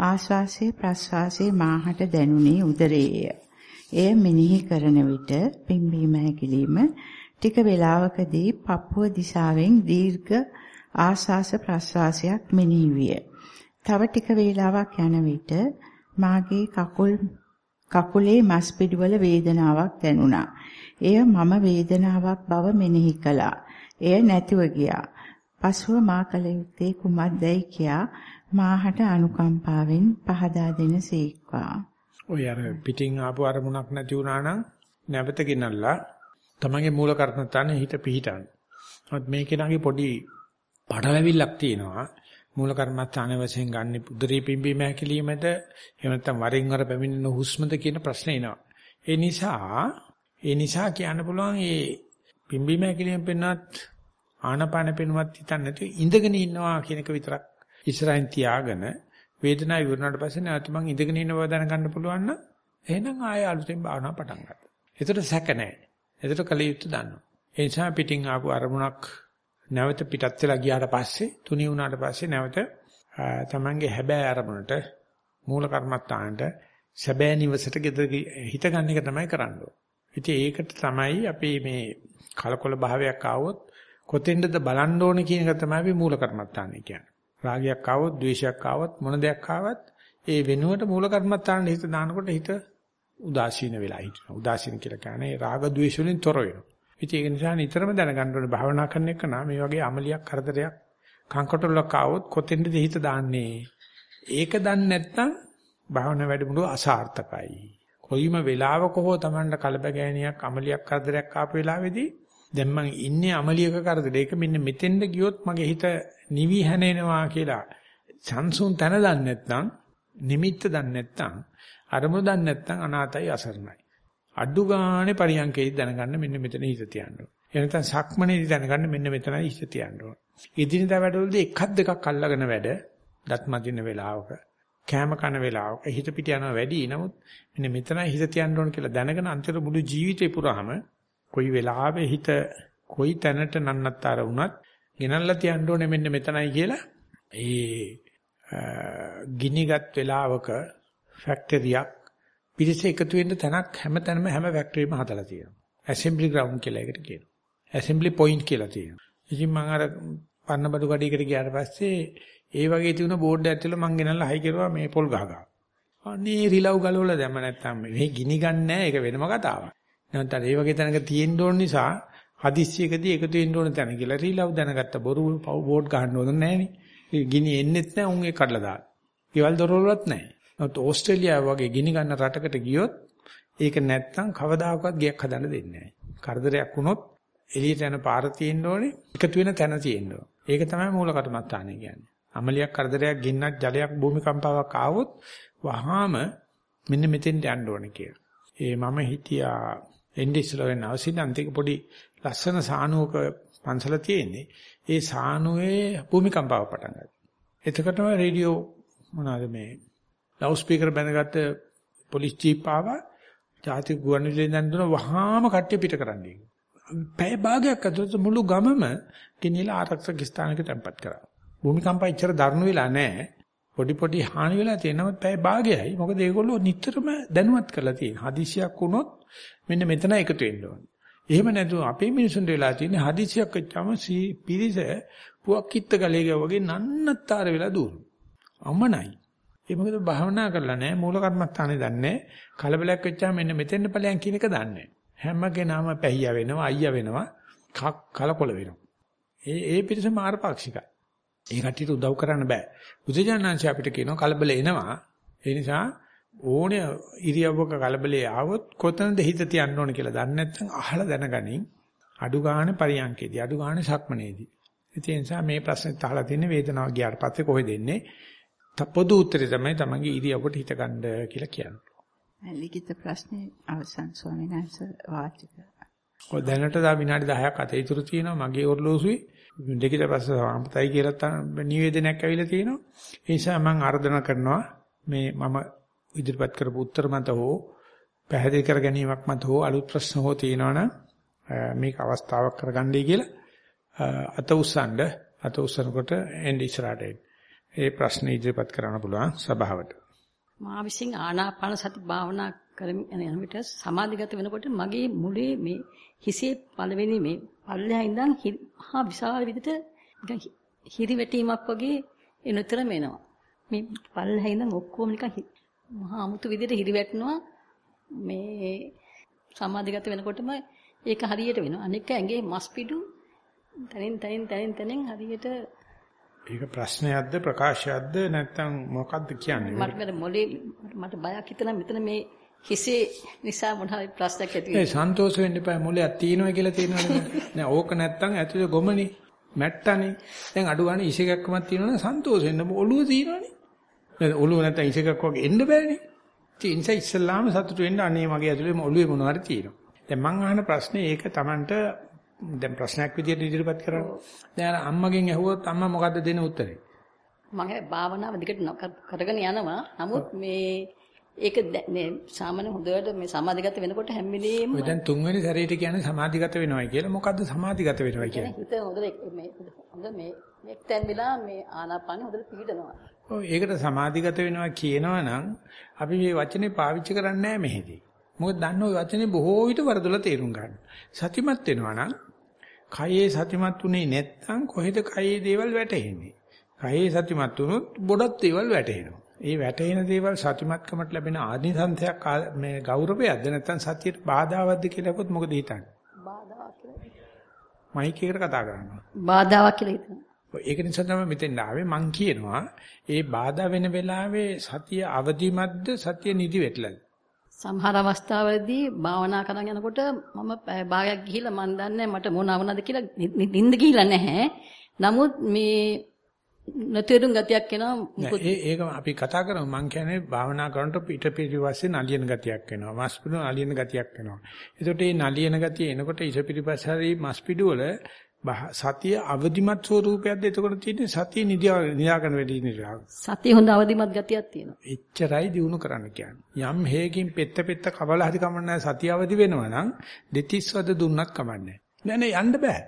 ආශ්වාසයේ ප්‍රශ්වාසයේ මාහට දැනුනේ උදරයේය. එය මෙනෙහි කරන විට පිම්බීම හැකිලිම ටික වේලාවකදී පපුව දිශාවෙන් දීර්ඝ ආශ්වාස ප්‍රශ්වාසයක් මෙනෙහි විය. තව ටික වේලාවක් යන විට මාගේ කකුල් කකුලේ මස් පිඩුවල වේදනාවක් දැනුණා. එය මම වේදනාවක් බව මෙනෙහි කළා. එය නැතිව ගියා. පසුව මා කල යුත්තේ කුමක්දයි කියා මාහට අනුකම්පාවෙන් පහදා දෙන සීක්වා. ඔය අර පිටින් ආපු අරමුණක් නැති වුණා නම් නැවත ගෙනල්ලා තමන්ගේ මූල කර්මස්ථානේ හිත පිහිටන්න. නමුත් මේ කෙනාගේ පොඩි පටලැවිල්ලක් තියෙනවා. මූල කර්මස්ථානයේ වශයෙන් ගන්න උදරී පිම්බීම හැකිලීමද එහෙම නැත්නම් වරින් වර පැමිණෙන හුස්මද කියන ප්‍රශ්නේ එනවා. ඒ නිසා ඒ නිසා කියන්න පුළුවන් මේ පිම්බීම හැකිලීම පෙන්වත් ආනපාන පෙන්වත් හිතන්නේ නැතුව ඉඳගෙන ඉන්නවා කියන එක විතරක් ඉස්සරහින් තියාගෙන වේදනාව ඉවරනාට පස්සේ නැවත මං ඉඳගෙන ඉන්න බව දැනගන්න පුළුවන් නම් එහෙනම් ආයෙ අලුතෙන් භාවනාව පටන් ගන්නවා. ඒතර සැක නැහැ. ඒතර කලියුත් දන්නවා. ඒ නිසා පිටින් ආපු අරමුණක් නැවත පිටත් වෙලා ගියාට පස්සේ තුනී වුණාට පස්සේ නැවත තමන්ගේ හැබෑ අරමුණට මූල කර්මත්තාන්ට සැබෑ නිවසට හිත ගන්න එක තමයි කරන්නේ. ඉතින් ඒකට තමයි අපි මේ කලකොල භාවයක් ආවොත් කොතෙන්ද බලන්න ඕනේ කියන එක තමයි අපි මූල කර්මත්තානේ කියන්නේ. රාගයක් ආවොත්, ද්වේෂයක් ආවොත්, මොන දෙයක් ආවත් ඒ වෙනුවට මූල කර්මත්තාන හිත දානකොට හිත උදාසීන වෙලා හිටිනවා. උදාසීන කියලා කියන්නේ රාග ද්වේෂ වලින් තොර වෙනවා. ඉතින් ඒක නිසා නිතරම දැනගන්න ඕනේ භාවනා කරන එක නම් මේ වගේ අමලියක් කරදරයක් කංකටොල්ලක් ආවොත් කොතෙන්ද හිත දාන්නේ? ඒක දන්නේ නැත්නම් භාවනා වැඩමුළු අසාර්ථකයි. කොයිම වෙලාවක හෝ Tamanට කලබගෑනියක් අමලියක් කරදරයක් ආපු වෙලාවේදී දැන් මං ඉන්නේ අමලියක කරදරයක මෙන්න මෙතෙන්ද ගියොත් මගේ හිත නිවි හැනෙනවා කියලා සංසුන් තැන දන්නේ නැත්නම් නිමිත්ත දන්නේ නැත්නම් අරමුණ දන්නේ නැත්නම් අනාතයි අසරණයි. අඩු ගානේ පරියන්කේදී දැනගන්න මෙන්න මෙතන හිත තියන්න ඕන. එහෙනම් සක්මනේදී දැනගන්න මෙන්න මෙතනයි හිත තියන්න ඕන. ඉදිනදා වැඩවලදී එකක් දෙකක් අල්ලගෙන වැඩ දත් මදින වෙලාවක කෑම කන වෙලාවක හිත පිට යනවා වැඩි. නමුත් මෙන්න මෙතනයි හිත තියන්න ඕන කියලා දැනගෙන අන්තිම මුළු ජීවිතේ පුරාම කොයි වෙලාවෙ හිත කොයි තැනට නන්නත්තර වුණත් ගෙනල්ලා තියන්න ඕනේ මෙන්න මෙතනයි කියලා ඒ ගිනිගත් වෙලාවක ෆැක්ටරියක් පිරිස එකතු වෙන්න තැනක් හැමතැනම හැම ෆැක්ටරියම හදලා තියෙනවා. ඇසෙම්බලි ග්‍රවුන්ඩ් කියලා එකට කියනවා. ඇසෙම්බලි පොයින්ට් කියලා තියෙනවා. ඉතින් මම අර පන්නබඩු ගඩේකට ගියාට පස්සේ ඒ වගේ තියුණ බෝඩ් එකක් ඇතුළේ මං ගෙනල්ලා හයි කරුවා මේ පොල් ගහගා. අනේ රිලව් ගලවලා දැම්ම නැත්තම් මේ ගිනි ගන්න ඒක වෙනම කතාවක්. නැත්නම් ඒ වගේ තැනක තියෙන්න ඕන නිසා හදිස්සියකදී එකතු වෙන්න ඕන තැන කියලා රිලව් දැනගත්ත බොරු බෝඩ් ගහන්න ඕන නැහනේ. ගිනි එන්නෙත් නැහැ උන් ඒ කඩලා දාන. ඊවල දොරවලවත් නැහැ. නමුත් ඕස්ට්‍රේලියාව වගේ ගිනි ගන්න රටකට ගියොත් ඒක නැත්තම් කවදාකවත් ගයක් හදන්න දෙන්නේ නැහැ. කරදරයක් වුණොත් එළියට යන පාර තියෙන්න ඕනේ එකතු වෙන තැන තියෙන්න ඕනේ. ඒක තමයි මූල කර්මස්ථානය කියන්නේ. අමලියක් කරදරයක් ගින්නක් ජලයක් භූමිකම්පාවක් ආවොත් වහාම මෙන්න මෙතෙන්ට යන්න ඕනේ කියලා. ඒ මම හිතියා එන්නේ ඉස්සලා වෙන අවසින්න්තික පොඩි ලස්සන සානුවක පන්සල තියෙන්නේ. ඒ සානුවේ භූමිකම්පාව පටන් ගත්තා. එතකොටම රේඩියෝ මොනවාද මේ ලවුඩ් ස්පීකර් බැඳගත්ත පොලිස් ජීප් ආවා. ජාතික ගුවන්විදුලියෙන් දැන් දුන වහාම කට්ටිය පිට කරන්නේ. පැය භාගයක් ඇතුළත මුළු ගමම ගෙනිලා ආරක්ෂක ස්ථානයකට තැන්පත් කරා. භූමිකම්ප ඉච්චර දරුණු වෙලා නැහැ. පොඩි පොඩි හානි වෙලා තියෙනවත් පැය භාගයයි. මොකද ඒගොල්ලෝ නිතරම දැනුවත් කරලා තියෙන. හදිසියක් වුණොත් මෙන්න මෙතන එකතු වෙන්න ඕනේ. එහෙම නැතුව අපේ මිනිසුන්ට වෙලා තියෙන්නේ හදිසියක් වෙච්චාම පිරිස පුවක් කිත්ත ගලේ වගේ නන්නත්තර වෙලා දුවනවා. අමනයි. ඒ මොකද භාවනා කරලා නැහැ මූල කර්මස්ථානේ දන්නේ කලබලයක් වෙච්චාම මෙන්න මෙතෙන්ද ඵලයන් කියන එක දන්නේ හැම කෙනාම පැහිය වෙනවා අයියා වෙනවා කලකොල වෙනවා ඒ ඒ පිරිස මාර්ගපාක්ෂිකයි ඒ කට්ටියට උදව් කරන්න බෑ. බුදුජානනාංශ අපිට කියනවා කලබල එනවා. ඒ නිසා ඕනේ ඉරියව්වක කලබලේ ආවොත් කොතනද හිත තියන්න ඕන කියලා දන්නේ නැත්නම් අහලා දැනගනින්. අඩු ගන්න පරියන්කේදී අඩු ගන්න සක්මනේදී. ඒ නිසා මේ ප්‍රශ්නෙත් අහලා තියෙන්නේ වේදනාව ගියාට පස්සේ කොහෙද එන්නේ? පොදු උත්තරේ තමයි තමන්ගේ ඉරියව්වට හිත ගන්න කියලා කියන්නේ. ලිඛිත ප්‍රශ්නේ අවසන් ස්වාමීන් වහන්සේ වාචික. ඔය දැනට දා විනාඩි 10ක් අතේ ඉතුරු තියෙනවා මගේ ඔරලෝසුවේ. දෙකිට පස්සේ සාම්පතයි කියලා නිවේදනයක් ඇවිල්ලා තියෙනවා. ඒ නිසා මම ආර්දනා කරනවා මේ මම ඉදිරිපත් කරපු උත්තර මත හෝ පැහැදිලි කර ගැනීමක් මත හෝ අලුත් ප්‍රශ්න හෝ තියෙනවනම් මේක අවස්ථාවක් කරගන්නයි කියලා අත උස්සන්න අත උස්සනකොට එන්න ඉස්සරහට ඒ ප්‍රශ්න ඉදිරිපත් කරන්න පුළුවන් සභාවට. මා විසින් ආනාපාන සති භාවනා කරමින් යන විට සමාධිගත වෙනකොට මගේ මුලේ මේ හිසේ පළවෙනි මේ පල්ලෙහා ඉඳන් හා විශාල විදිහට නිකන් හිරි වැටීමක් වගේ එනතරම එනවා. මේ පල්ලෙහා ඉඳන් ඔක්කොම නිකන් මහා අමුතු විදිහට හිරි වැටෙනවා. මේ සමාධිගත වෙනකොටම ඒක හරියට වෙනවා. අනික ඇඟේ මස් පිඩු තනින් තනින් තනින් තනින් හරියට ඒක ප්‍රශ්නයක්ද ප්‍රකාශයක්ද නැත්නම් මොකක්ද කියන්නේ? මට මොලේ මට බයක් හිතෙනවා මෙතන මේ හිසේ නිසා මොන හරි ප්‍රශ්නයක් ඇති වෙනවා. ඒ සන්තෝෂ වෙන්න එපා මොලයක් තියෙනවා කියලා තියෙනවනේ. නෑ ඕක නැත්තම් ඇතුලේ ගොමනේ. මැට්ටනේ. දැන් අඩු ගන්න ඉසේකක්කමක් තියෙනවනේ සන්තෝෂ වෙන්න ඔළුව තියෙනවනේ. නේද ඔළුව නැත්තම් ඉසේකක් වගේ එන්න බෑනේ. ඒ නිසා ඉස්සල්ලාම සතුටු වෙන්න අනේ මගේ ඇතුලේ ඔළුවේ මොනවාරි තියෙනවා. දැන් මං අහන ප්‍රශ්නේ ඒක Tamanට දැන් ප්‍රශ්නයක් විදියට ඉදිරිපත් කරන්න. දැන් අම්මගෙන් ඇහුවොත් අම්මා මොකද්ද දෙන උත්තරේ? මම භාවනාව දිගට කරගෙන යනවා. නමුත් මේ ඒක මේ සාමාන්‍ය හොඳට මේ සමාධිගත වෙනකොට හැම වෙලේම ඔය දැන් තුන්වෙනි සැරේට කියන්නේ සමාධිගත වෙනවයි කියලා. මොකද්ද සමාධිගත වෙනවයි කියන්නේ? හිත හොඳට මේ හොඳ මේ එක්තැන් වෙලා මේ ආනාපාන හොඳට පිළිදනවා. ඔව් ඒකට සමාධිගත වෙනවා කියනවනම් අපි මේ වචනේ පාවිච්චි කරන්නේ නැහැ මෙහෙදී. මොකද දන්න ඔය වචනේ බොහෝ විට වරදොල තේරුම් ගන්න. සතිමත් වෙනවා නම් කයේ සතිමත් උනේ නැත්නම් කොහෙද කයේ දේවල් වැටෙන්නේ? කයේ සතිමත් වුණොත් බොඩක් දේවල් වැටහෙනවා. ඒ වැටෙන දේවල් සතිමත්කමට ලැබෙන ආනිසංශයක් මේ ගෞරවයක්ද නැත්නම් සතියට බාධාවත්ද කියලා කොත් මොකද හිතන්නේ? බාධාවක් කියලා. මයික් එකට කතා කරනවා. බාධාවක් කියලා හිතනවා. ඒක නිසා තමයි මෙතෙන් ආවේ මං කියනවා ඒ බාධා වෙන වෙලාවේ සතිය අවදිමත්ද සතිය නිදි වෙట్లද? සමහර අවස්ථාවලදී භාවනා කරන යනකොට මම භාගයක් ගිහිල්ලා මන් දන්නේ මට මොන වුණාද කියලා නිින්ද ගිහිල්ලා නැහැ. නමුත් මේ නැතේරුම් ගතියක් එනවා මොකද? ඒක අපි කතා කරමු. මං කියන්නේ භාවනා කරනකොට පිට පිටිපස්සේ නලියන ගතියක් එනවා. මස් පිඩු නලියන ගතියක් එනවා. එතකොට මේ නලියන ගතිය එනකොට ඉස පිටිපස්ස හරි මස් පිඩු වල සතිය අවදිමත් ස්වරූපයක්ද? එතකොට තියෙන්නේ සතිය නිදාගෙන වෙදී නිරා සතිය හොඳ අවදිමත් ගතියක් තියෙනවා. එච්චරයි දිනු කරන්න කියන්නේ. යම් හේකින් පෙත්ත පෙත්ත කවල හරි කමන්නේ සතිය අවදි වෙනවා නම් දෙතිස්වද දුන්නත් කමන්නේ නෑ නෑ යන්න බෑ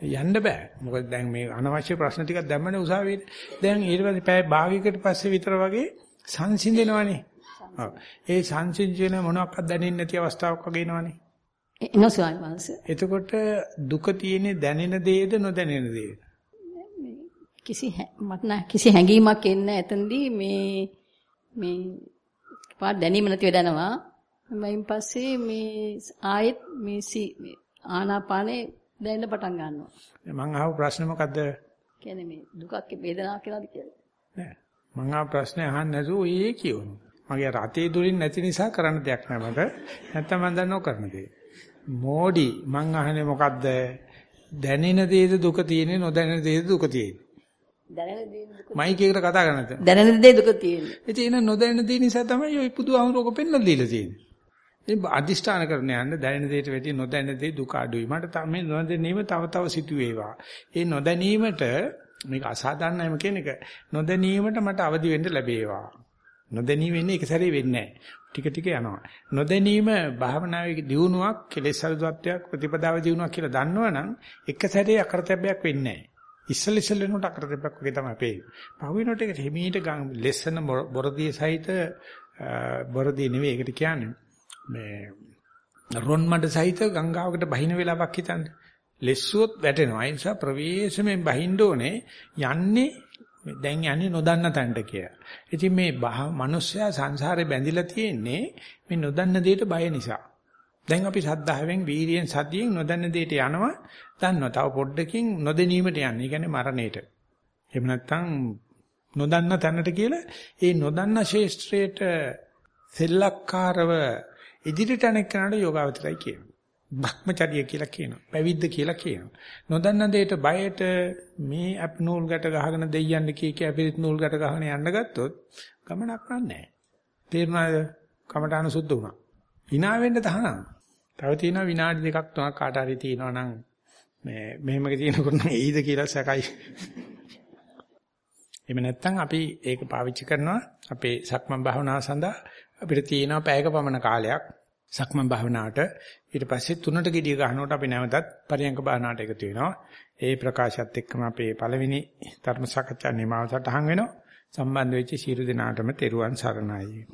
යන්න බෑ. මොකද දැන් මේ අනවශ්‍ය ප්‍රශ්න ටිකක් දැම්මනේ උසාවියේ. දැන් ඊට පස්සේ පැය භාගයකට පස්සේ විතර වගේ සංසිඳෙනවනේ. ඔව්. ඒ සංසිඳන මොනවාක්වත් දැනෙන්නේ නැති අවස්ථාවක් වගේ එනවනේ. එනසුයි මාස. එතකොට දුක තියෙන්නේ දැනෙන දේද නොදැනෙන දේද? කිසි මට නෑ කිසි හැඟීමක් එන්නේ එතනදී මේ මේ පාට දැනීම නැති වෙදනවා. මයින් පස්සේ මේ ආයෙත් මේ ආනාපානේ දැනෙන්න පටන් ගන්නවා. මං අහපු ප්‍රශ්නේ මොකද්ද? කියන්නේ මේ දුකක් වේදනාවක් කියලාද කියලා. නෑ. මං අහපු ප්‍රශ්නේ අහන්න නැතුව ඒ කියවනු. මගේ රතේ දුරින් නැති නිසා කරන්න දෙයක් නෑ මට. නැත්තම් මං දන්නව කරන දේ. මෝඩි මං අහන්නේ මොකද්ද? දැනෙන දේද දුක තියෙන්නේ නොදැනෙන දේද දුක තියෙන්නේ. දැනෙන දේ දුක. මයික් එකට කතා කරන්නද? දැනෙන දේ දුක තියෙන්නේ. ඉතින් එන නොදැනෙන දේ නිසා තමයි ඔය පුදුහාමුරෝක පෙන්නලා දීලා තියෙන්නේ. මේ අදිෂ්ඨාන කරන යන්න දැනෙන දෙයට වැඩි නොදැනෙන දේ දුක අඩුයි. මට තමයි නොදැනීම තව තව සිටුවේවා. ඒ නොදැනීමට මේක අසාධාරණයිම කියන එක නොදැනීමට මට අවදි වෙන්න ලැබේවා. නොදැනීම වෙන්නේ එක සැරේ වෙන්නේ ටික ටික යනවා. නොදැනීම භාවනාවේ දියුණුවක්, කෙලෙස් අරුදත්වයක්, ප්‍රතිපදාව දියුණුවක් කියලා දන්නවනම් එක සැරේ අකරතැබ්බයක් වෙන්නේ නැහැ. ඉස්සල ඉස්සල වෙනකොට අකරතැබ්බයක් වගේ තමයි පේන්නේ. පහුවෙනකොට ඒක හිමීට ලෙස්සන බොරදී සහිත බොරදී නෙවෙයි ඒකට කියන්නේ. මේ රොන් මඩ සහිත ගංගාවකට බහින වෙලාවක් හිතන්න. ලෙස්සුවොත් වැටෙනවා. ඒ නිසා ප්‍රවේශමෙන් බහින්න ඕනේ යන්නේ දැන් යන්නේ නොදන්න තැනට කියලා. ඉතින් මේ මිනිස්සයා සංසාරේ බැඳිලා තියෙන්නේ මේ නොදන්න දෙයට බය නිසා. දැන් අපි සද්ධාවෙන් වීරියෙන් සතියෙන් නොදන්න දෙයට යනවා. දන්නවා. තව පොඩ්ඩකින් නොදැනීමට යන්නේ. ඒ කියන්නේ මරණයට. එහෙම නැත්නම් නොදන්න තැනට කියලා ඒ නොදන්න ශේෂ්ත්‍රයට සෙල්ලක්කාරව ඉදිරියට අනෙක් කරාට යෝගාවචරයි කියනවා. භ්‍රමචර්ය කියලා කියනවා. පැවිද්ද කියලා කියනවා. නොදන්න දෙයට බයට මේ අප් නූල් ගැට ගහගෙන දෙයියන්න කී කිය අපිරිත් නූල් ගැට ගහගෙන යන්න ගත්තොත් ගමනක් නැහැ. තේරුණාද? කමඨාන සුද්ධ වුණා. hina වෙන්න තහනම්. තව තියෙනවා විනාඩි දෙකක් තුනක් කාට හරි තියෙනවා නම් මේ මෙහෙමක තියෙනකොට නම් එයිද කියලා සැකයි. එහෙම නැත්නම් අපි ඒක පාවිච්චි කරනවා අපේ සක්මන් භාවනාව සඳහා අපිට තියෙනවා පැයක පමණ කාලයක් සක්මන් භාවනාවට ඊට පස්සේ තුනට gediya ගන්නකොට අපි නැවතත් පරියංග භාවනාවට එකතු වෙනවා. ඒ ප්‍රකාශයත් එක්කම අපේ පළවෙනි ධර්ම සාකච්ඡා නිමාව සටහන් වෙනවා. සම්බන්ධ වෙච්ච සියලු දෙනාටම තෙරුවන් සරණයි.